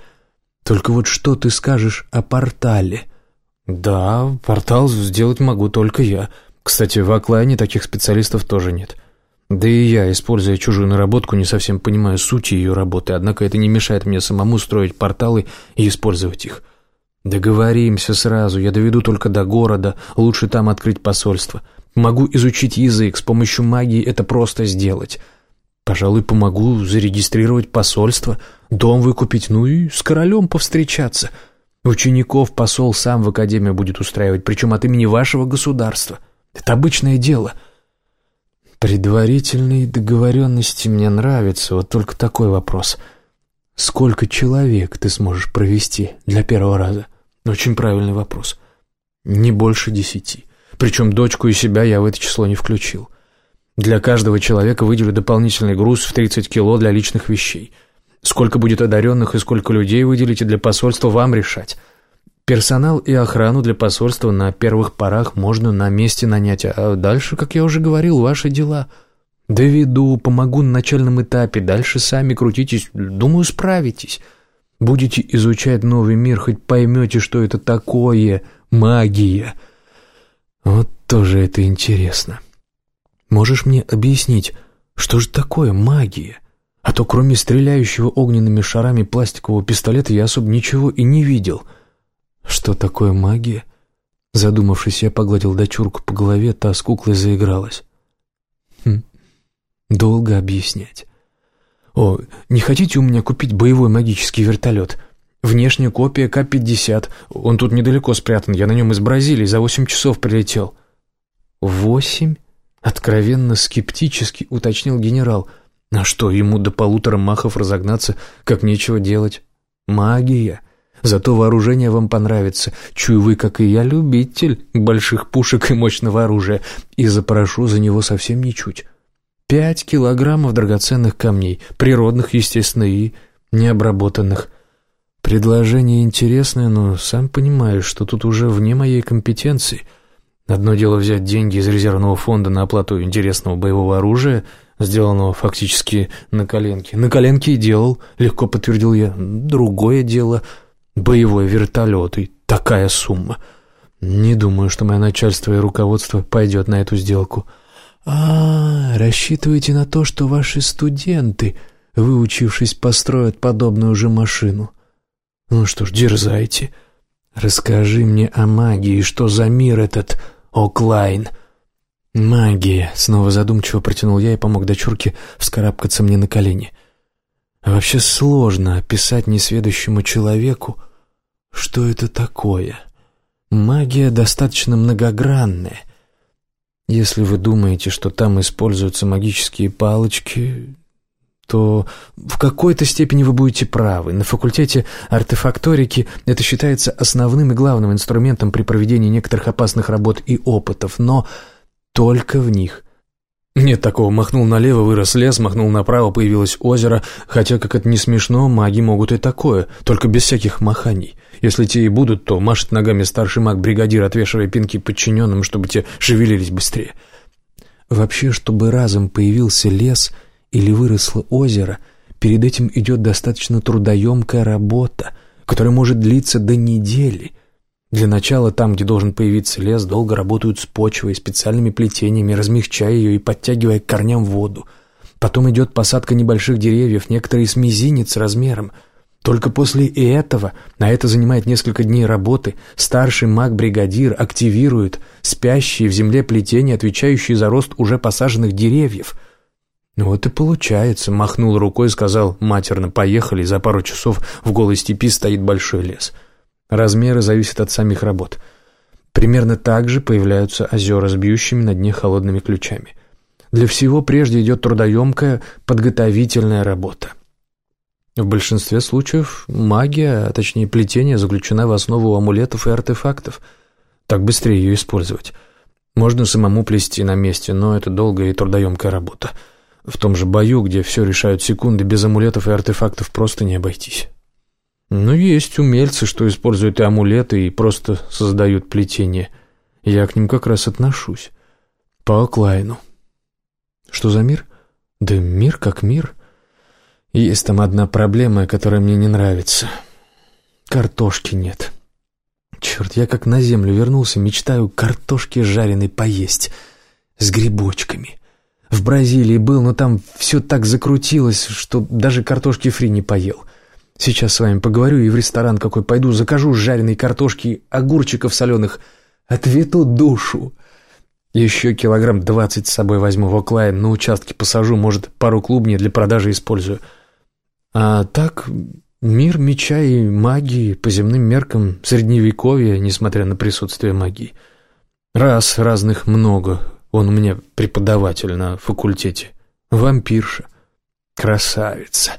Только вот что ты скажешь о портале?» «Да, портал сделать могу только я. Кстати, в Оклайне таких специалистов тоже нет. Да и я, используя чужую наработку, не совсем понимаю сути ее работы, однако это не мешает мне самому строить порталы и использовать их. Договоримся сразу, я доведу только до города, лучше там открыть посольство. Могу изучить язык, с помощью магии это просто сделать. Пожалуй, помогу зарегистрировать посольство, дом выкупить, ну и с королем повстречаться. Учеников посол сам в академию будет устраивать, причем от имени вашего государства. Это обычное дело — Предварительные договоренности мне нравятся, вот только такой вопрос. Сколько человек ты сможешь провести для первого раза? Очень правильный вопрос. Не больше десяти. Причем дочку и себя я в это число не включил. Для каждого человека выделю дополнительный груз в 30 кило для личных вещей. Сколько будет одаренных и сколько людей выделите для посольства, вам решать. Персонал и охрану для посольства на первых порах можно на месте нанять, а дальше, как я уже говорил, ваши дела. Доведу, помогу на начальном этапе, дальше сами крутитесь, думаю, справитесь. Будете изучать новый мир, хоть поймете, что это такое магия. Вот тоже это интересно. Можешь мне объяснить, что же такое магия? А то кроме стреляющего огненными шарами пластикового пистолета я особо ничего и не видел — что такое магия? Задумавшись, я погладил дочурку по голове, та с куклой заигралась. Хм, долго объяснять. «О, не хотите у меня купить боевой магический вертолет? Внешняя копия К-50. Он тут недалеко спрятан, я на нем из Бразилии за восемь часов прилетел». «Восемь?» — откровенно скептически уточнил генерал. «А что, ему до полутора махов разогнаться, как нечего делать? Магия!» Зато вооружение вам понравится. Чую, вы, как и я, любитель больших пушек и мощного оружия, и запрошу за него совсем ничуть. Пять килограммов драгоценных камней, природных, естественно, и необработанных. Предложение интересное, но сам понимаешь, что тут уже вне моей компетенции. Одно дело взять деньги из резервного фонда на оплату интересного боевого оружия, сделанного фактически на коленке. На коленке и делал, легко подтвердил я. Другое дело — боевой вертолет и такая сумма. Не думаю, что мое начальство и руководство пойдет на эту сделку. А, рассчитываете на то, что ваши студенты, выучившись, построят подобную же машину? Ну что ж, дерзайте. Расскажи мне о магии, что за мир этот Оклайн. Магия, снова задумчиво протянул я и помог дочурке вскарабкаться мне на колени. — вообще сложно описать несведущему человеку, что это такое. Магия достаточно многогранная. Если вы думаете, что там используются магические палочки, то в какой-то степени вы будете правы. На факультете артефакторики это считается основным и главным инструментом при проведении некоторых опасных работ и опытов, но только в них – нет такого, махнул налево, вырос лес, махнул направо, появилось озеро, хотя, как это не смешно, маги могут и такое, только без всяких маханий. Если те и будут, то машет ногами старший маг-бригадир, отвешивая пинки подчиненным, чтобы те шевелились быстрее. Вообще, чтобы разом появился лес или выросло озеро, перед этим идет достаточно трудоемкая работа, которая может длиться до недели. Для начала там, где должен появиться лес, долго работают с почвой, специальными плетениями, размягчая ее и подтягивая к корням воду. Потом идет посадка небольших деревьев, некоторые с мизинец размером. Только после этого, на это занимает несколько дней работы, старший маг-бригадир активирует спящие в земле плетения, отвечающие за рост уже посаженных деревьев. Вот и получается, махнул рукой, сказал матерно, поехали, за пару часов в голой степи стоит большой лес. — Размеры зависят от самих работ. Примерно так же появляются озера с бьющими на дне холодными ключами. Для всего прежде идет трудоемкая подготовительная работа. В большинстве случаев магия, а точнее плетение, заключена в основу амулетов и артефактов. Так быстрее ее использовать. Можно самому плести на месте, но это долгая и трудоемкая работа. В том же бою, где все решают секунды, без амулетов и артефактов просто не обойтись. Но есть умельцы, что используют и амулеты, и просто создают плетение. Я к ним как раз отношусь. По Оклайну. Что за мир? Да мир как мир. Есть там одна проблема, которая мне не нравится. Картошки нет. Черт, я как на землю вернулся, мечтаю картошки жареной поесть. С грибочками. В Бразилии был, но там все так закрутилось, что даже картошки фри не поел. — Сейчас с вами поговорю и в ресторан какой пойду, закажу жареной картошки, огурчиков соленых, ответу душу. Еще килограмм двадцать с собой возьму в Оклайн, на участке посажу, может, пару клубней для продажи использую. А так, мир меча и магии по земным меркам средневековья, несмотря на присутствие магии. Раз разных много, он у меня преподаватель на факультете. Вампирша. Красавица.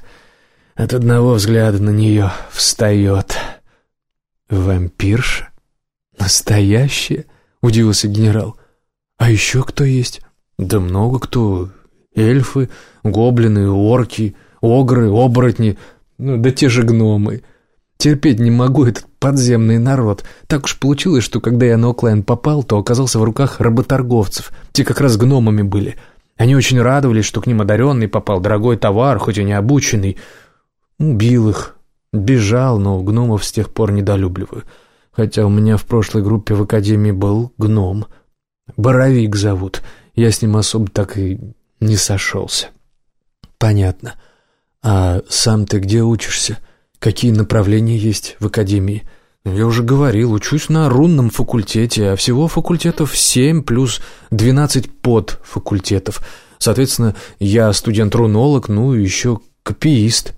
От одного взгляда на нее встает. «Вампирша? Настоящая?» — удивился генерал. «А еще кто есть?» «Да много кто. Эльфы, гоблины, орки, огры, оборотни, ну да те же гномы. Терпеть не могу этот подземный народ. Так уж получилось, что когда я на Оклайн попал, то оказался в руках работорговцев. Те как раз гномами были. Они очень радовались, что к ним одаренный попал, дорогой товар, хоть и не обученный». Убил их. Бежал, но гномов с тех пор недолюбливаю. Хотя у меня в прошлой группе в академии был гном. Боровик зовут. Я с ним особо так и не сошелся. Понятно. А сам ты где учишься? Какие направления есть в академии? Я уже говорил, учусь на рунном факультете, а всего факультетов семь плюс двенадцать подфакультетов. Соответственно, я студент-рунолог, ну и еще копиист.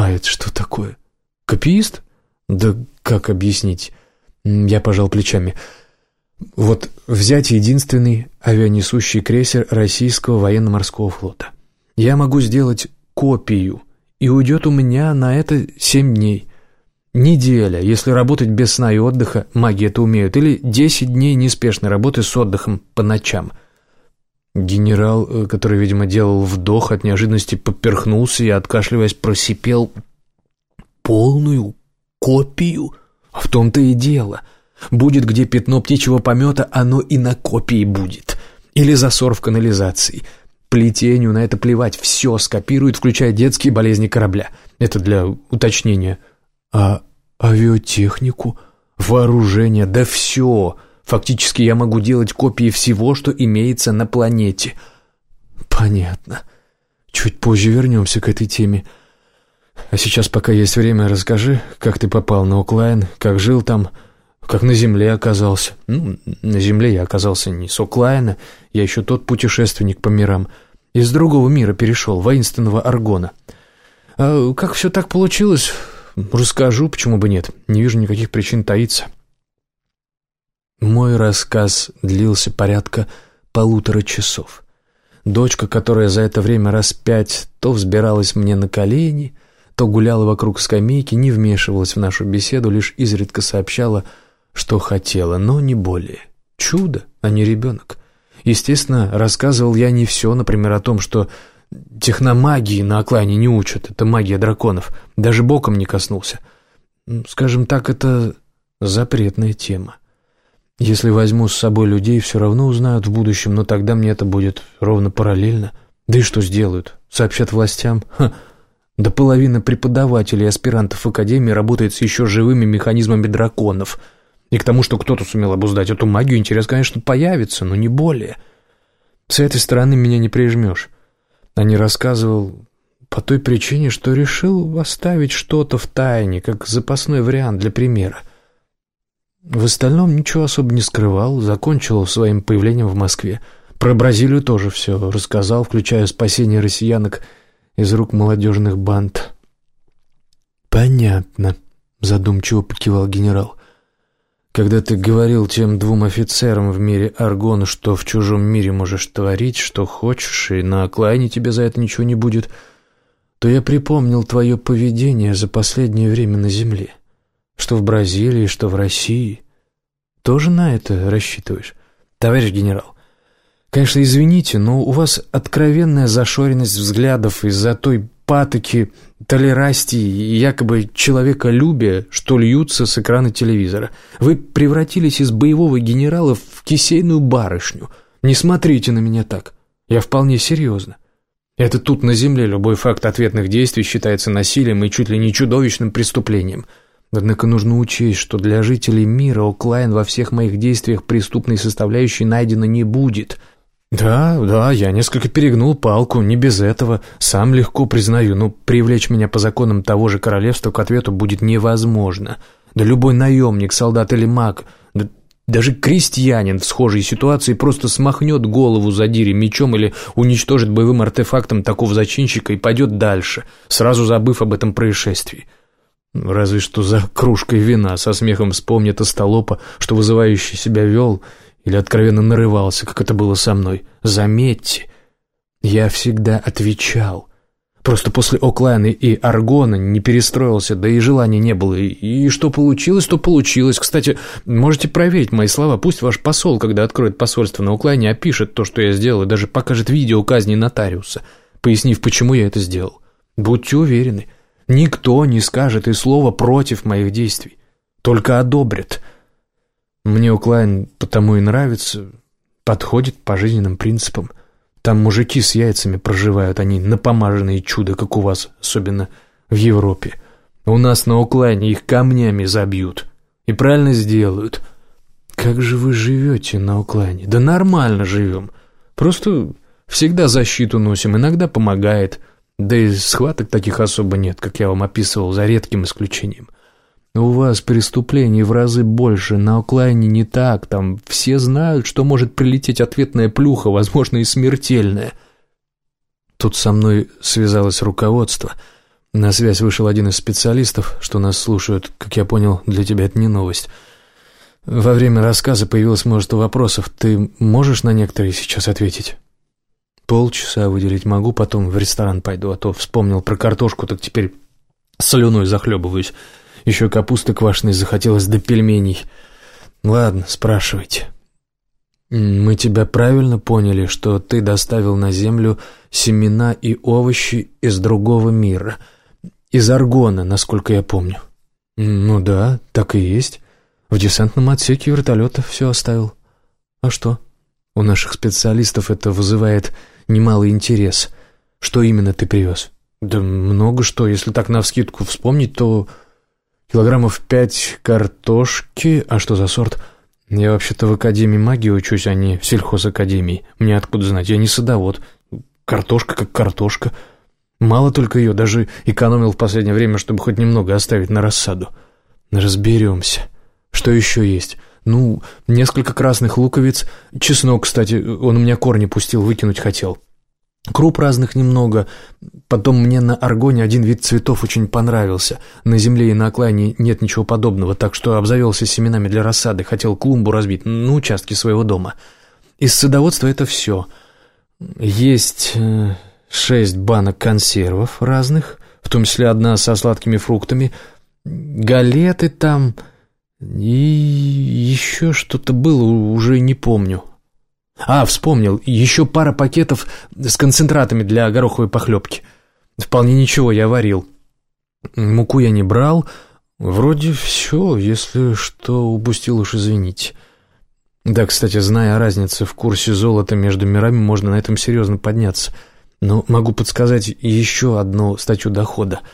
«А это что такое? Копиист?» «Да как объяснить?» Я пожал плечами. «Вот взять единственный авианесущий крейсер российского военно-морского флота. Я могу сделать копию, и уйдет у меня на это семь дней. Неделя, если работать без сна и отдыха, маги это умеют, или десять дней неспешной работы с отдыхом по ночам». Генерал, э, который, видимо, делал вдох, от неожиданности поперхнулся и, откашливаясь, просипел полную копию. В том-то и дело. Будет где пятно птичьего помета, оно и на копии будет. Или засор в канализации. Плетению на это плевать, все скопирует, включая детские болезни корабля. Это для уточнения. А авиатехнику, вооружение, да все — Фактически я могу делать копии всего, что имеется на планете. Понятно. Чуть позже вернемся к этой теме. А сейчас, пока есть время, расскажи, как ты попал на Оклайн, как жил там, как на Земле оказался. Ну, на Земле я оказался не с Оклайна, я еще тот путешественник по мирам. Из другого мира перешел, воинственного Аргона. А как все так получилось, расскажу, почему бы нет. Не вижу никаких причин таиться. Мой рассказ длился порядка полутора часов. Дочка, которая за это время раз пять то взбиралась мне на колени, то гуляла вокруг скамейки, не вмешивалась в нашу беседу, лишь изредка сообщала, что хотела, но не более. Чудо, а не ребенок. Естественно, рассказывал я не все, например, о том, что техномагии на оклане не учат, это магия драконов, даже боком не коснулся. Скажем так, это запретная тема. Если возьму с собой людей, все равно узнают в будущем, но тогда мне это будет ровно параллельно. Да и что сделают? Сообщат властям? Ха. Да половина преподавателей и аспирантов Академии работает с еще живыми механизмами драконов. И к тому, что кто-то сумел обуздать эту магию, интерес, конечно, появится, но не более. С этой стороны меня не прижмешь. А не рассказывал по той причине, что решил оставить что-то в тайне, как запасной вариант для примера. В остальном ничего особо не скрывал, закончил своим появлением в Москве. Про Бразилию тоже все рассказал, включая спасение россиянок из рук молодежных банд. «Понятно», — задумчиво покивал генерал. «Когда ты говорил тем двум офицерам в мире Аргона, что в чужом мире можешь творить, что хочешь, и на оклайне тебе за это ничего не будет, то я припомнил твое поведение за последнее время на Земле. Что в Бразилии, что в России. Тоже на это рассчитываешь? Товарищ генерал, конечно, извините, но у вас откровенная зашоренность взглядов из-за той патоки, толерастии и якобы человеколюбия, что льются с экрана телевизора. Вы превратились из боевого генерала в кисейную барышню. Не смотрите на меня так. Я вполне серьезно. Это тут на земле любой факт ответных действий считается насилием и чуть ли не чудовищным преступлением – Однако нужно учесть, что для жителей мира Оклайн во всех моих действиях преступной составляющей найдено не будет. Да, да, я несколько перегнул палку, не без этого, сам легко признаю, но привлечь меня по законам того же королевства к ответу будет невозможно. Да любой наемник, солдат или маг, да даже крестьянин в схожей ситуации просто смахнет голову задире мечом или уничтожит боевым артефактом такого зачинщика и пойдет дальше, сразу забыв об этом происшествии. Разве что за кружкой вина со смехом вспомнит остолопа, что вызывающий себя вел или откровенно нарывался, как это было со мной. Заметьте, я всегда отвечал. Просто после Оклайна и Аргона не перестроился, да и желания не было. И что получилось, то получилось. Кстати, можете проверить мои слова. Пусть ваш посол, когда откроет посольство на Оклайне, опишет то, что я сделал, и даже покажет видео казни нотариуса, пояснив, почему я это сделал. Будьте уверены, Никто не скажет и слова против моих действий, только одобрят. Мне Уклайн потому и нравится, подходит по жизненным принципам. Там мужики с яйцами проживают, они напомаженные чудо, как у вас, особенно в Европе. У нас на Уклайне их камнями забьют. И правильно сделают. Как же вы живете на Уклайне? Да нормально живем. Просто всегда защиту носим, иногда помогает. Да и схваток таких особо нет, как я вам описывал, за редким исключением. У вас преступлений в разы больше, на оклайне не так, там все знают, что может прилететь ответная плюха, возможно, и смертельная. Тут со мной связалось руководство. На связь вышел один из специалистов, что нас слушают, как я понял, для тебя это не новость. Во время рассказа появилось множество вопросов. Ты можешь на некоторые сейчас ответить? Полчаса выделить могу, потом в ресторан пойду, а то вспомнил про картошку, так теперь слюной захлебываюсь. Еще капусты квашеной захотелось до пельменей. Ладно, спрашивайте. Мы тебя правильно поняли, что ты доставил на землю семена и овощи из другого мира, из Аргона, насколько я помню. Ну да, так и есть. В десантном отсеке вертолета все оставил. А что? У наших специалистов это вызывает немалый интерес. Что именно ты привез? Да много что, если так навскидку вспомнить, то килограммов пять картошки, а что за сорт? Я вообще-то в Академии магии учусь, а не в сельхозакадемии. Мне откуда знать, я не садовод. Картошка как картошка. Мало только ее, даже экономил в последнее время, чтобы хоть немного оставить на рассаду. Разберемся. Что еще есть? Ну, несколько красных луковиц. Чеснок, кстати, он у меня корни пустил, выкинуть хотел. Круп разных немного. Потом мне на аргоне один вид цветов очень понравился. На земле и на оклайне нет ничего подобного, так что обзавелся семенами для рассады, хотел клумбу разбить на участке своего дома. Из садоводства это все. Есть э, шесть банок консервов разных, в том числе одна со сладкими фруктами, галеты там и еще что-то было, уже не помню. А, вспомнил, еще пара пакетов с концентратами для гороховой похлебки. Вполне ничего, я варил. Муку я не брал. Вроде все, если что упустил, уж извините. Да, кстати, зная о разнице в курсе золота между мирами, можно на этом серьезно подняться. Но могу подсказать еще одну статью дохода –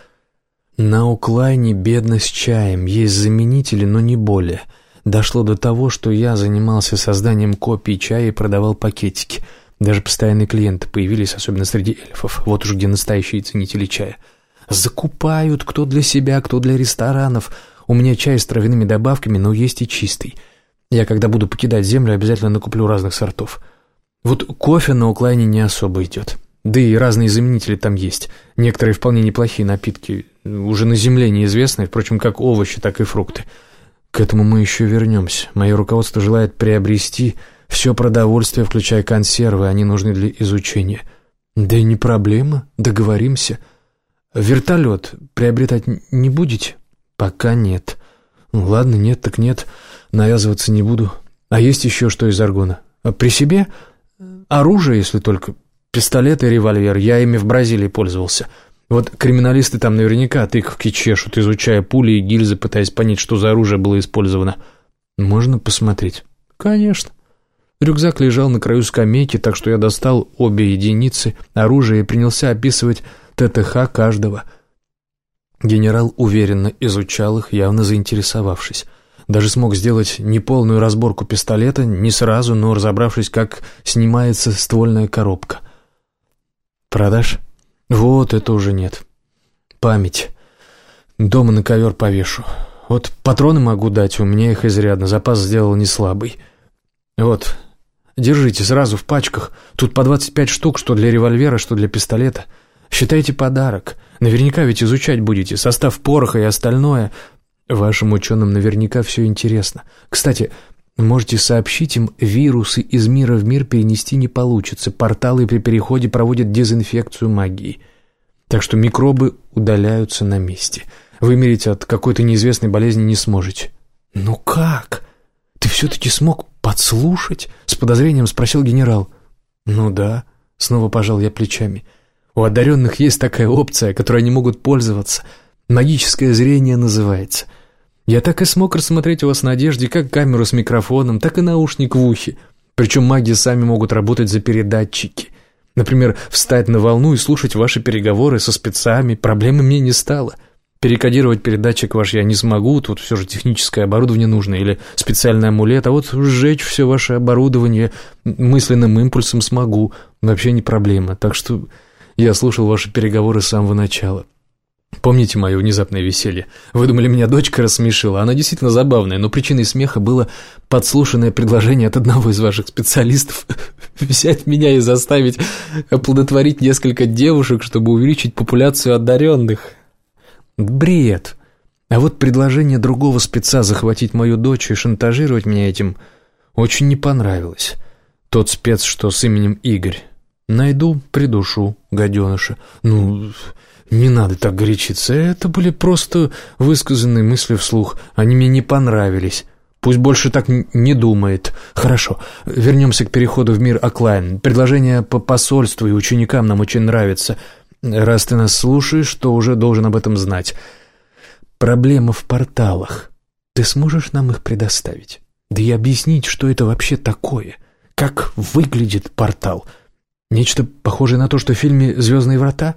на Уклайне бедно с чаем, есть заменители, но не более. дошло до того, что я занимался созданием копий чая и продавал пакетики. Даже постоянные клиенты появились, особенно среди эльфов. Вот уж где настоящие ценители чая. Закупают кто для себя, кто для ресторанов. У меня чай с травяными добавками, но есть и чистый. Я, когда буду покидать землю, обязательно накуплю разных сортов. Вот кофе на Уклайне не особо идет. Да и разные заменители там есть. Некоторые вполне неплохие напитки, уже на земле неизвестные, впрочем, как овощи, так и фрукты. К этому мы еще вернемся. Мое руководство желает приобрести все продовольствие, включая консервы, они нужны для изучения. Да и не проблема, договоримся. Вертолет приобретать не будете? Пока нет. Ну, ладно, нет так нет, навязываться не буду. А есть еще что из аргона? А при себе? Оружие, если только. Пистолет и револьвер. Я ими в Бразилии пользовался. Вот криминалисты там наверняка тыковки чешут, изучая пули и гильзы, пытаясь понять, что за оружие было использовано. Можно посмотреть? Конечно. Рюкзак лежал на краю скамейки, так что я достал обе единицы оружия и принялся описывать ТТХ каждого. Генерал уверенно изучал их, явно заинтересовавшись. Даже смог сделать неполную разборку пистолета, не сразу, но разобравшись, как снимается ствольная коробка. Продашь? Вот это уже нет. Память. Дома на ковер повешу. Вот патроны могу дать, у меня их изрядно, запас сделал не слабый. Вот, держите сразу в пачках. Тут по 25 штук, что для револьвера, что для пистолета. Считайте подарок. Наверняка ведь изучать будете, состав пороха и остальное. Вашим ученым наверняка все интересно. Кстати, Можете сообщить им, вирусы из мира в мир перенести не получится. Порталы при переходе проводят дезинфекцию магии. Так что микробы удаляются на месте. Вымереть от какой-то неизвестной болезни не сможете. «Ну как? Ты все-таки смог подслушать?» С подозрением спросил генерал. «Ну да», — снова пожал я плечами. «У одаренных есть такая опция, которой они могут пользоваться. Магическое зрение называется». Я так и смог рассмотреть у вас на одежде как камеру с микрофоном, так и наушник в ухе. Причем маги сами могут работать за передатчики. Например, встать на волну и слушать ваши переговоры со спецами. Проблемы мне не стало. Перекодировать передатчик ваш я не смогу, тут все же техническое оборудование нужно или специальный амулет, а вот сжечь все ваше оборудование мысленным импульсом смогу. Вообще не проблема, так что я слушал ваши переговоры с самого начала. Помните мое внезапное веселье? Вы думали, меня дочка рассмешила? Она действительно забавная, но причиной смеха было подслушанное предложение от одного из ваших специалистов взять меня и заставить оплодотворить несколько девушек, чтобы увеличить популяцию одаренных. Бред. А вот предложение другого спеца захватить мою дочь и шантажировать меня этим очень не понравилось. Тот спец, что с именем Игорь. Найду, придушу, гаденыша. Ну... «Не надо так горячиться, это были просто высказанные мысли вслух, они мне не понравились». Пусть больше так не думает. Хорошо, вернемся к переходу в мир Аклайн. Предложение по посольству и ученикам нам очень нравится. Раз ты нас слушаешь, то уже должен об этом знать. Проблема в порталах. Ты сможешь нам их предоставить? Да и объяснить, что это вообще такое? Как выглядит портал? Нечто похожее на то, что в фильме «Звездные врата»?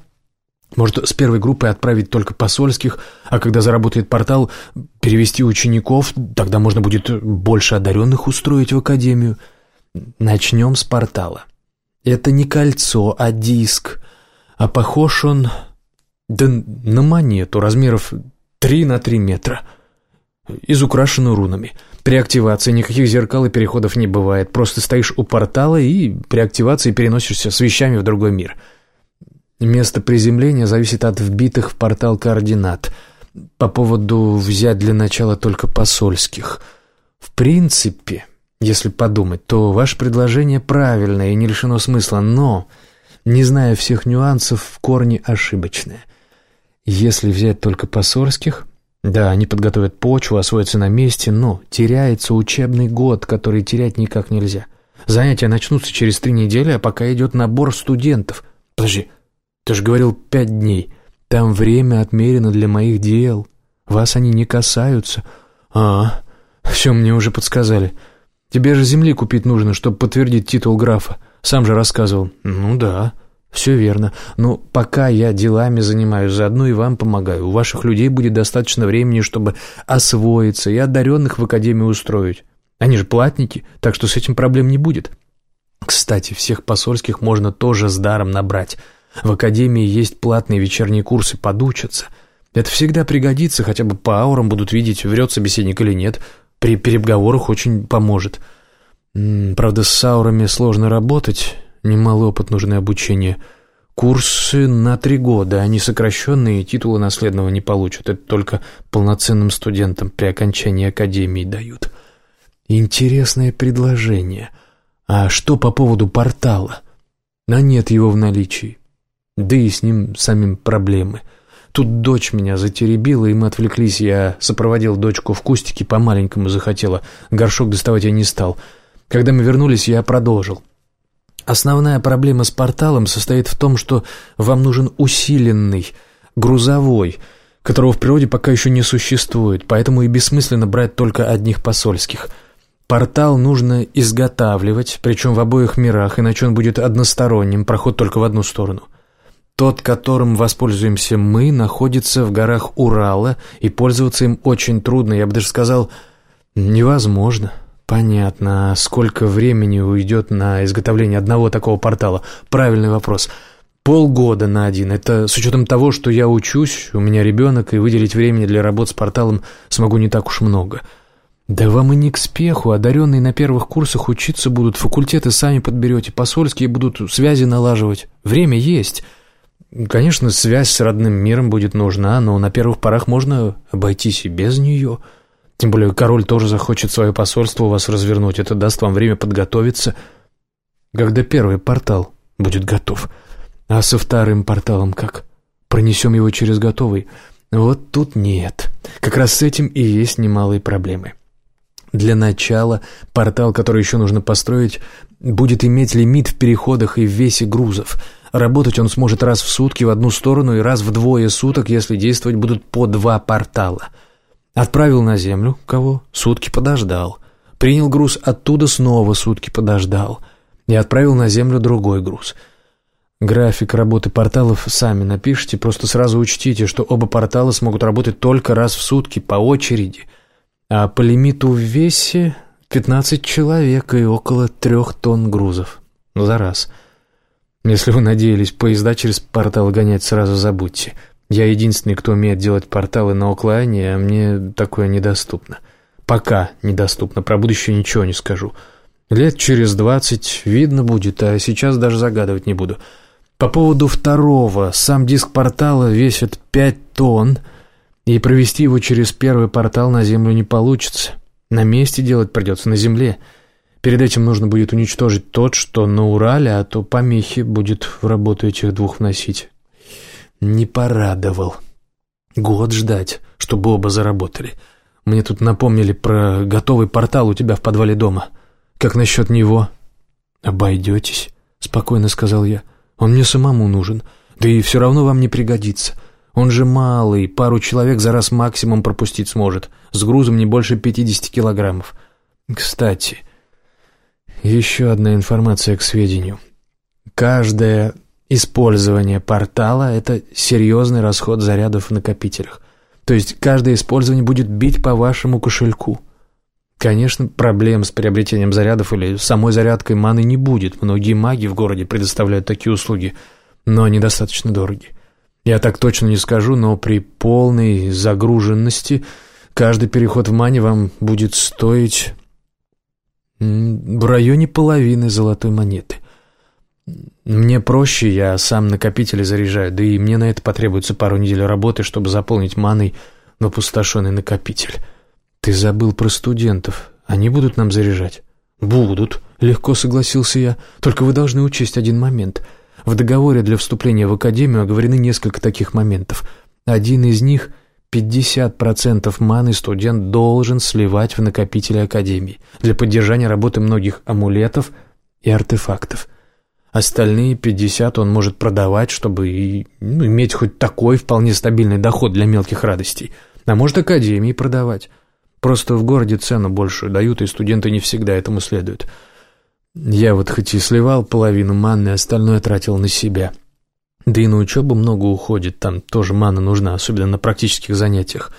Может, с первой группой отправить только посольских, а когда заработает портал, перевести учеников, тогда можно будет больше одаренных устроить в академию. Начнем с портала. Это не кольцо, а диск. А похож он... Да на монету размеров 3 на 3 метра. Изукрашенную рунами. При активации никаких зеркал и переходов не бывает. Просто стоишь у портала и при активации переносишься с вещами в другой мир. — Место приземления зависит от вбитых в портал координат. По поводу взять для начала только посольских. В принципе, если подумать, то ваше предложение правильное и не лишено смысла, но, не зная всех нюансов, в корне ошибочное. Если взять только посольских, да, они подготовят почву, освоятся на месте, но теряется учебный год, который терять никак нельзя. Занятия начнутся через три недели, а пока идет набор студентов. Подожди, ты же говорил пять дней. Там время отмерено для моих дел. Вас они не касаются. А, все мне уже подсказали. Тебе же земли купить нужно, чтобы подтвердить титул графа. Сам же рассказывал. Ну да. «Все верно. Но пока я делами занимаюсь, заодно и вам помогаю. У ваших людей будет достаточно времени, чтобы освоиться и одаренных в академию устроить. Они же платники, так что с этим проблем не будет. Кстати, всех посольских можно тоже с даром набрать. В академии есть платные вечерние курсы, подучатся. Это всегда пригодится, хотя бы по аурам будут видеть, врет собеседник или нет. При переговорах очень поможет. Правда, с аурами сложно работать, немалый опыт нужно обучение. Курсы на три года, они сокращенные, титулы наследного не получат. Это только полноценным студентам при окончании академии дают. Интересное предложение. А что по поводу портала? А нет его в наличии. Да и с ним самим проблемы. Тут дочь меня затеребила, и мы отвлеклись. Я сопроводил дочку в кустике, по-маленькому захотела. Горшок доставать я не стал. Когда мы вернулись, я продолжил. Основная проблема с порталом состоит в том, что вам нужен усиленный, грузовой, которого в природе пока еще не существует, поэтому и бессмысленно брать только одних посольских. Портал нужно изготавливать, причем в обоих мирах, иначе он будет односторонним, проход только в одну сторону – тот, которым воспользуемся мы, находится в горах Урала, и пользоваться им очень трудно, я бы даже сказал, невозможно. Понятно. А сколько времени уйдет на изготовление одного такого портала? Правильный вопрос. Полгода на один. Это с учетом того, что я учусь, у меня ребенок, и выделить времени для работ с порталом смогу не так уж много. Да вам и не к спеху. Одаренные на первых курсах учиться будут, факультеты сами подберете, посольские будут связи налаживать. Время есть. Конечно, связь с родным миром будет нужна, но на первых порах можно обойтись и без нее. Тем более король тоже захочет свое посольство у вас развернуть. Это даст вам время подготовиться. Когда первый портал будет готов. А со вторым порталом как? Пронесем его через готовый? Вот тут нет. Как раз с этим и есть немалые проблемы. Для начала портал, который еще нужно построить, будет иметь лимит в переходах и в весе грузов – Работать он сможет раз в сутки в одну сторону и раз в двое суток, если действовать будут по два портала. Отправил на землю кого? Сутки подождал. Принял груз оттуда, снова сутки подождал. И отправил на землю другой груз. График работы порталов сами напишите, просто сразу учтите, что оба портала смогут работать только раз в сутки, по очереди. А по лимиту в весе 15 человек и около трех тонн грузов. За раз. Если вы надеялись поезда через портал гонять, сразу забудьте. Я единственный, кто умеет делать порталы на Оклайне, а мне такое недоступно. Пока недоступно, про будущее ничего не скажу. Лет через двадцать видно будет, а сейчас даже загадывать не буду. По поводу второго, сам диск портала весит пять тонн, и провести его через первый портал на Землю не получится. На месте делать придется, на Земле — Перед этим нужно будет уничтожить тот, что на Урале, а то помехи будет в работу этих двух вносить. Не порадовал. Год ждать, чтобы оба заработали. Мне тут напомнили про готовый портал у тебя в подвале дома. Как насчет него? Обойдетесь, спокойно сказал я. Он мне самому нужен. Да и все равно вам не пригодится. Он же малый, пару человек за раз максимум пропустить сможет. С грузом не больше пятидесяти килограммов. Кстати, еще одна информация к сведению. Каждое использование портала – это серьезный расход зарядов в накопителях. То есть каждое использование будет бить по вашему кошельку. Конечно, проблем с приобретением зарядов или самой зарядкой маны не будет. Многие маги в городе предоставляют такие услуги, но они достаточно дороги. Я так точно не скажу, но при полной загруженности каждый переход в мане вам будет стоить в районе половины золотой монеты. Мне проще, я сам накопители заряжаю, да и мне на это потребуется пару недель работы, чтобы заполнить маной напустошенный накопитель. Ты забыл про студентов. Они будут нам заряжать? Будут, легко согласился я. Только вы должны учесть один момент. В договоре для вступления в академию оговорены несколько таких моментов. Один из них 50% маны студент должен сливать в накопители Академии для поддержания работы многих амулетов и артефактов. Остальные 50 он может продавать, чтобы и, ну, иметь хоть такой вполне стабильный доход для мелких радостей. А может Академии продавать. Просто в городе цену большую дают, и студенты не всегда этому следуют. Я вот хоть и сливал половину манны, остальное тратил на себя. Да и на учебу много уходит, там тоже мана нужна, особенно на практических занятиях.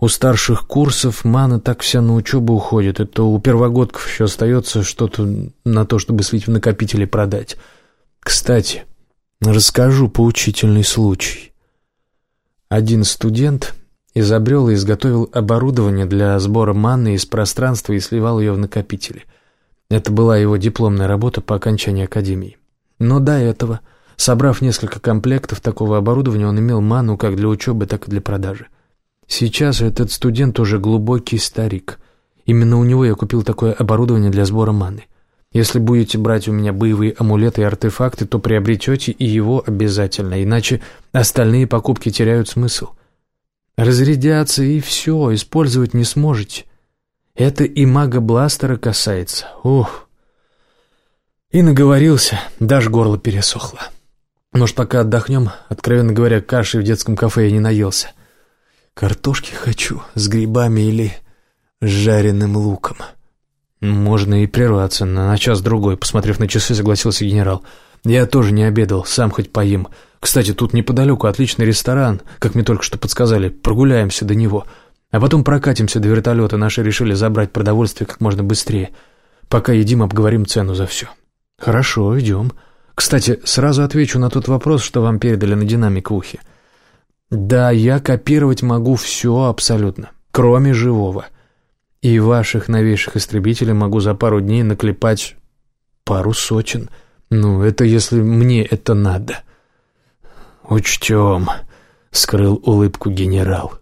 У старших курсов мана так вся на учебу уходит, это у первогодков еще остается что-то на то, чтобы слить в накопители продать. Кстати, расскажу поучительный случай. Один студент изобрел и изготовил оборудование для сбора маны из пространства и сливал ее в накопители. Это была его дипломная работа по окончании академии. Но до этого, собрав несколько комплектов такого оборудования, он имел ману как для учебы, так и для продажи. Сейчас этот студент уже глубокий старик. Именно у него я купил такое оборудование для сбора маны. Если будете брать у меня боевые амулеты и артефакты, то приобретете и его обязательно, иначе остальные покупки теряют смысл. Разрядятся и все, использовать не сможете. Это и мага-бластера касается. Ух. И наговорился, даже горло пересохло. Может, пока отдохнем, откровенно говоря, каши в детском кафе я не наелся. Картошки хочу с грибами или с жареным луком. Можно и прерваться на час-другой, посмотрев на часы, согласился генерал. Я тоже не обедал, сам хоть поим. Кстати, тут неподалеку отличный ресторан, как мне только что подсказали. Прогуляемся до него. — а потом прокатимся до вертолета, наши решили забрать продовольствие как можно быстрее. Пока едим, обговорим цену за все. Хорошо, идем. Кстати, сразу отвечу на тот вопрос, что вам передали на динамик в ухе. Да, я копировать могу все абсолютно, кроме живого. И ваших новейших истребителей могу за пару дней наклепать пару сотен. Ну, это если мне это надо. Учтем, скрыл улыбку генерал.